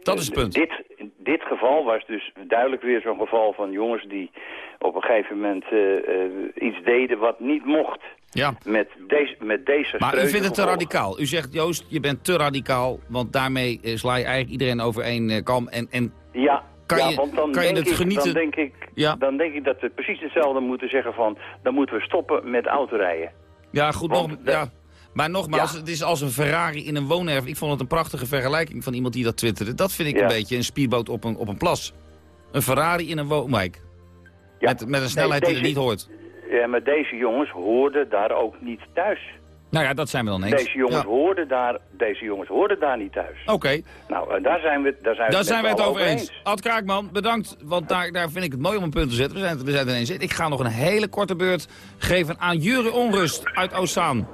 Dat is het punt. Dit, dit geval was dus duidelijk weer zo'n geval van jongens die op een gegeven moment uh, uh, iets deden wat niet mocht. Ja. Met, deze, met deze Maar u vindt het te radicaal. U zegt, Joost, je bent te radicaal, want daarmee uh, sla je eigenlijk iedereen over één uh, kam. En, en ja, kan ja, je, want dan, kan je denk het ik, genieten? dan, denk ik, ja. dan denk ik dat we precies hetzelfde moeten zeggen van... dan moeten we stoppen met autorijden. Ja, goed, Want nog, ja. Maar nogmaals, Ja. het is als een Ferrari in een woonerf. Ik vond het een prachtige vergelijking van iemand die dat twitterde. Dat vind ik Ja. een beetje een speedboot op een, op een plas. Een Ferrari in een woonwijk. Ja. Met, met een snelheid Nee, die je niet hoort. Ja, maar deze jongens hoorden daar ook niet thuis. Nou ja, dat zijn we dan eens. Deze jongens, Ja. hoorden daar, deze jongens hoorden daar niet thuis. Oké, Nou, en daar zijn we, daar zijn we, daar zijn we het over eens. Ad Kraakman, bedankt, want daar, daar vind ik het mooi om een punt te zetten. We zijn, we zijn ineens eens. Ik ga nog een hele korte beurt geven aan Jure Onrust uit Oostzaan.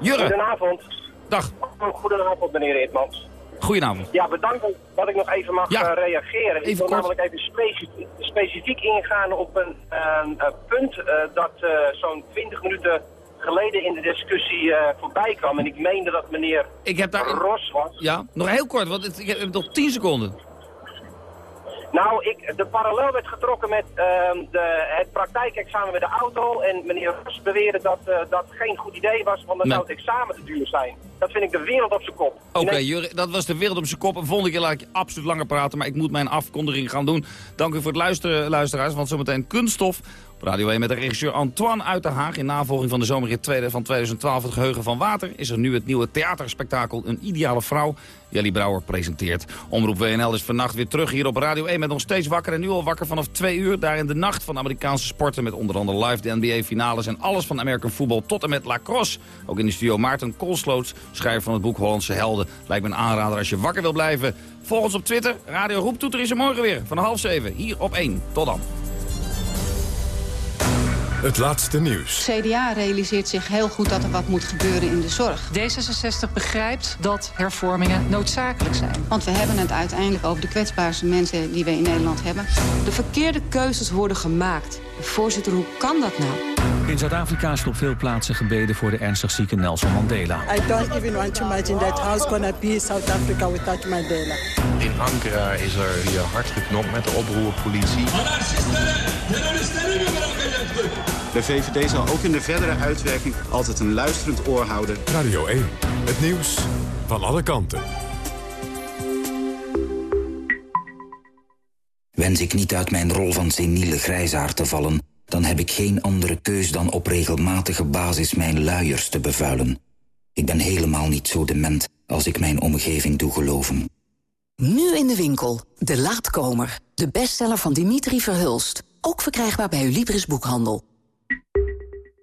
Jure, Goedenavond. dag. Goedenavond, meneer Eerdmans. Goedenavond. Ja, bedankt dat ik nog even mag Ja, eh, reageren. ik wil kort. namelijk even specifiek, specifiek ingaan op een, een, een punt eh, dat eh, zo'n 20 minuten geleden in de discussie eh, voorbij kwam. En ik meende dat meneer Ik heb daar... Ros was. Ja, nog heel kort, want het- ik heb nog 10 seconden. Nou, ik, de parallel werd getrokken met ehm, de, het praktijkexamen met de auto. En meneer Ros beweerde dat eh, dat geen goed idee was, want dan Nee. zou het examen te duur zijn. Dat vind ik de wereld op zijn kop. Oké, Jure, dat was de wereld op zijn kop. Een volgende keer laat ik je absoluut langer praten, maar ik moet mijn afkondiging gaan doen. Dank u voor het luisteren, luisteraars, want zometeen kunststof op Radio 1 met de regisseur Antoine uit Den Haag. In navolging van de zomerrit tweede van 2012, het geheugen van water, is er nu het nieuwe theaterspektakel Een Ideale Vrouw. Jelly Brouwer presenteert. Omroep WNL is vannacht weer terug hier op Radio 1 met nog steeds wakker en nu al wakker vanaf 2 uur. Daar in de nacht van Amerikaanse sporten met onder andere live de NBA finales en alles van American voetbal tot en met lacrosse. Ook in de studio Maarten Koolsloot, schrijver van het boek Hollandse Helden. Lijkt me een aanrader als je wakker wil blijven. Volg ons op Twitter. Radio Roeptoeter is er morgen weer van half zeven. Hier op 1. Tot dan. Het laatste nieuws. CDA realiseert zich heel goed dat er wat moet gebeuren in de zorg. D66 begrijpt dat hervormingen noodzakelijk zijn. Want we hebben het uiteindelijk over de kwetsbaarste mensen die we in Nederland hebben. De verkeerde keuzes worden gemaakt. Voorzitter, hoe kan dat nou? In Zuid-Afrika is op veel plaatsen gebeden voor de ernstig zieke Nelson Mandela. I don't even want to imagine that how's gonna be South Africa without Mandela. In Ankara is er hier hard geknopt met de oproerpolitie. De VVD zal ook in de verdere uitwerking altijd een luisterend oor houden. Radio 1. Het nieuws van alle kanten. Wens ik niet uit mijn rol van seniele grijzaar te vallen... dan heb ik geen andere keus dan op regelmatige basis mijn luiers te bevuilen. Ik ben helemaal niet zo dement als ik mijn omgeving doe geloven. Nu in de winkel. De Laatkomer. De bestseller van Dimitri Verhulst. Ook verkrijgbaar bij uw Libris boekhandel.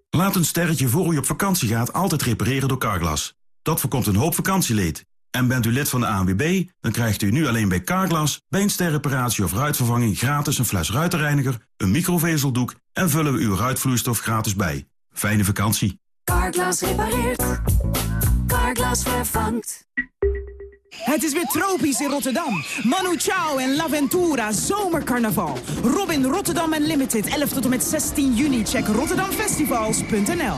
Laat een sterretje voor u op vakantie gaat altijd repareren door Carglass. Dat voorkomt een hoop vakantieleed. En bent u lid van de ANWB, dan krijgt u nu alleen bij Carglass... bij een sterreparatie of ruitvervanging gratis een fles ruitenreiniger... een microvezeldoek en vullen we uw ruitvloeistof gratis bij. Fijne vakantie. Carglass repareert. Carglass vervangt. Het is weer tropisch in Rotterdam. Manu Chao en L'Aventura Zomercarnaval. Robin Rotterdam Unlimited 11 tot en met 16 juni. Check rotterdamfestivals.nl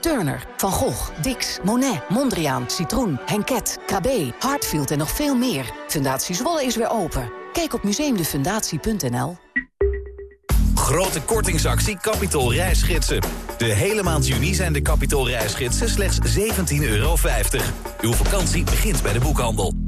Turner, Van Gogh, Dix, Monet, Mondriaan, Citroen, Henket, KB, Hartfield en nog veel meer. Fundatie Zwolle is weer open. Kijk op museumdefundatie.nl. Grote kortingsactie Capitol reisgidsen. De hele maand juni zijn de Capitol reisgidsen slechts 17,50 euro. Uw vakantie begint bij de boekhandel.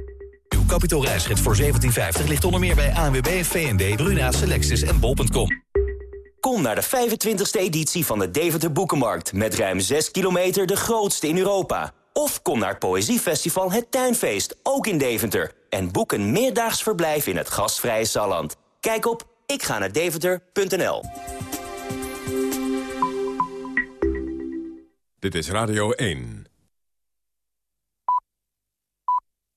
Kapitoolreisgids voor 1750 ligt onder meer bij ANWB, VND, Bruna, Selectis en Bol.com. Kom naar de 25e editie van de Deventer Boekenmarkt... met ruim 6 kilometer de grootste in Europa. Of kom naar het Poëziefestival Het Tuinfeest, ook in Deventer... en boek een meerdaags verblijf in het gastvrije Salland. Kijk op ikga Dit is Radio 1.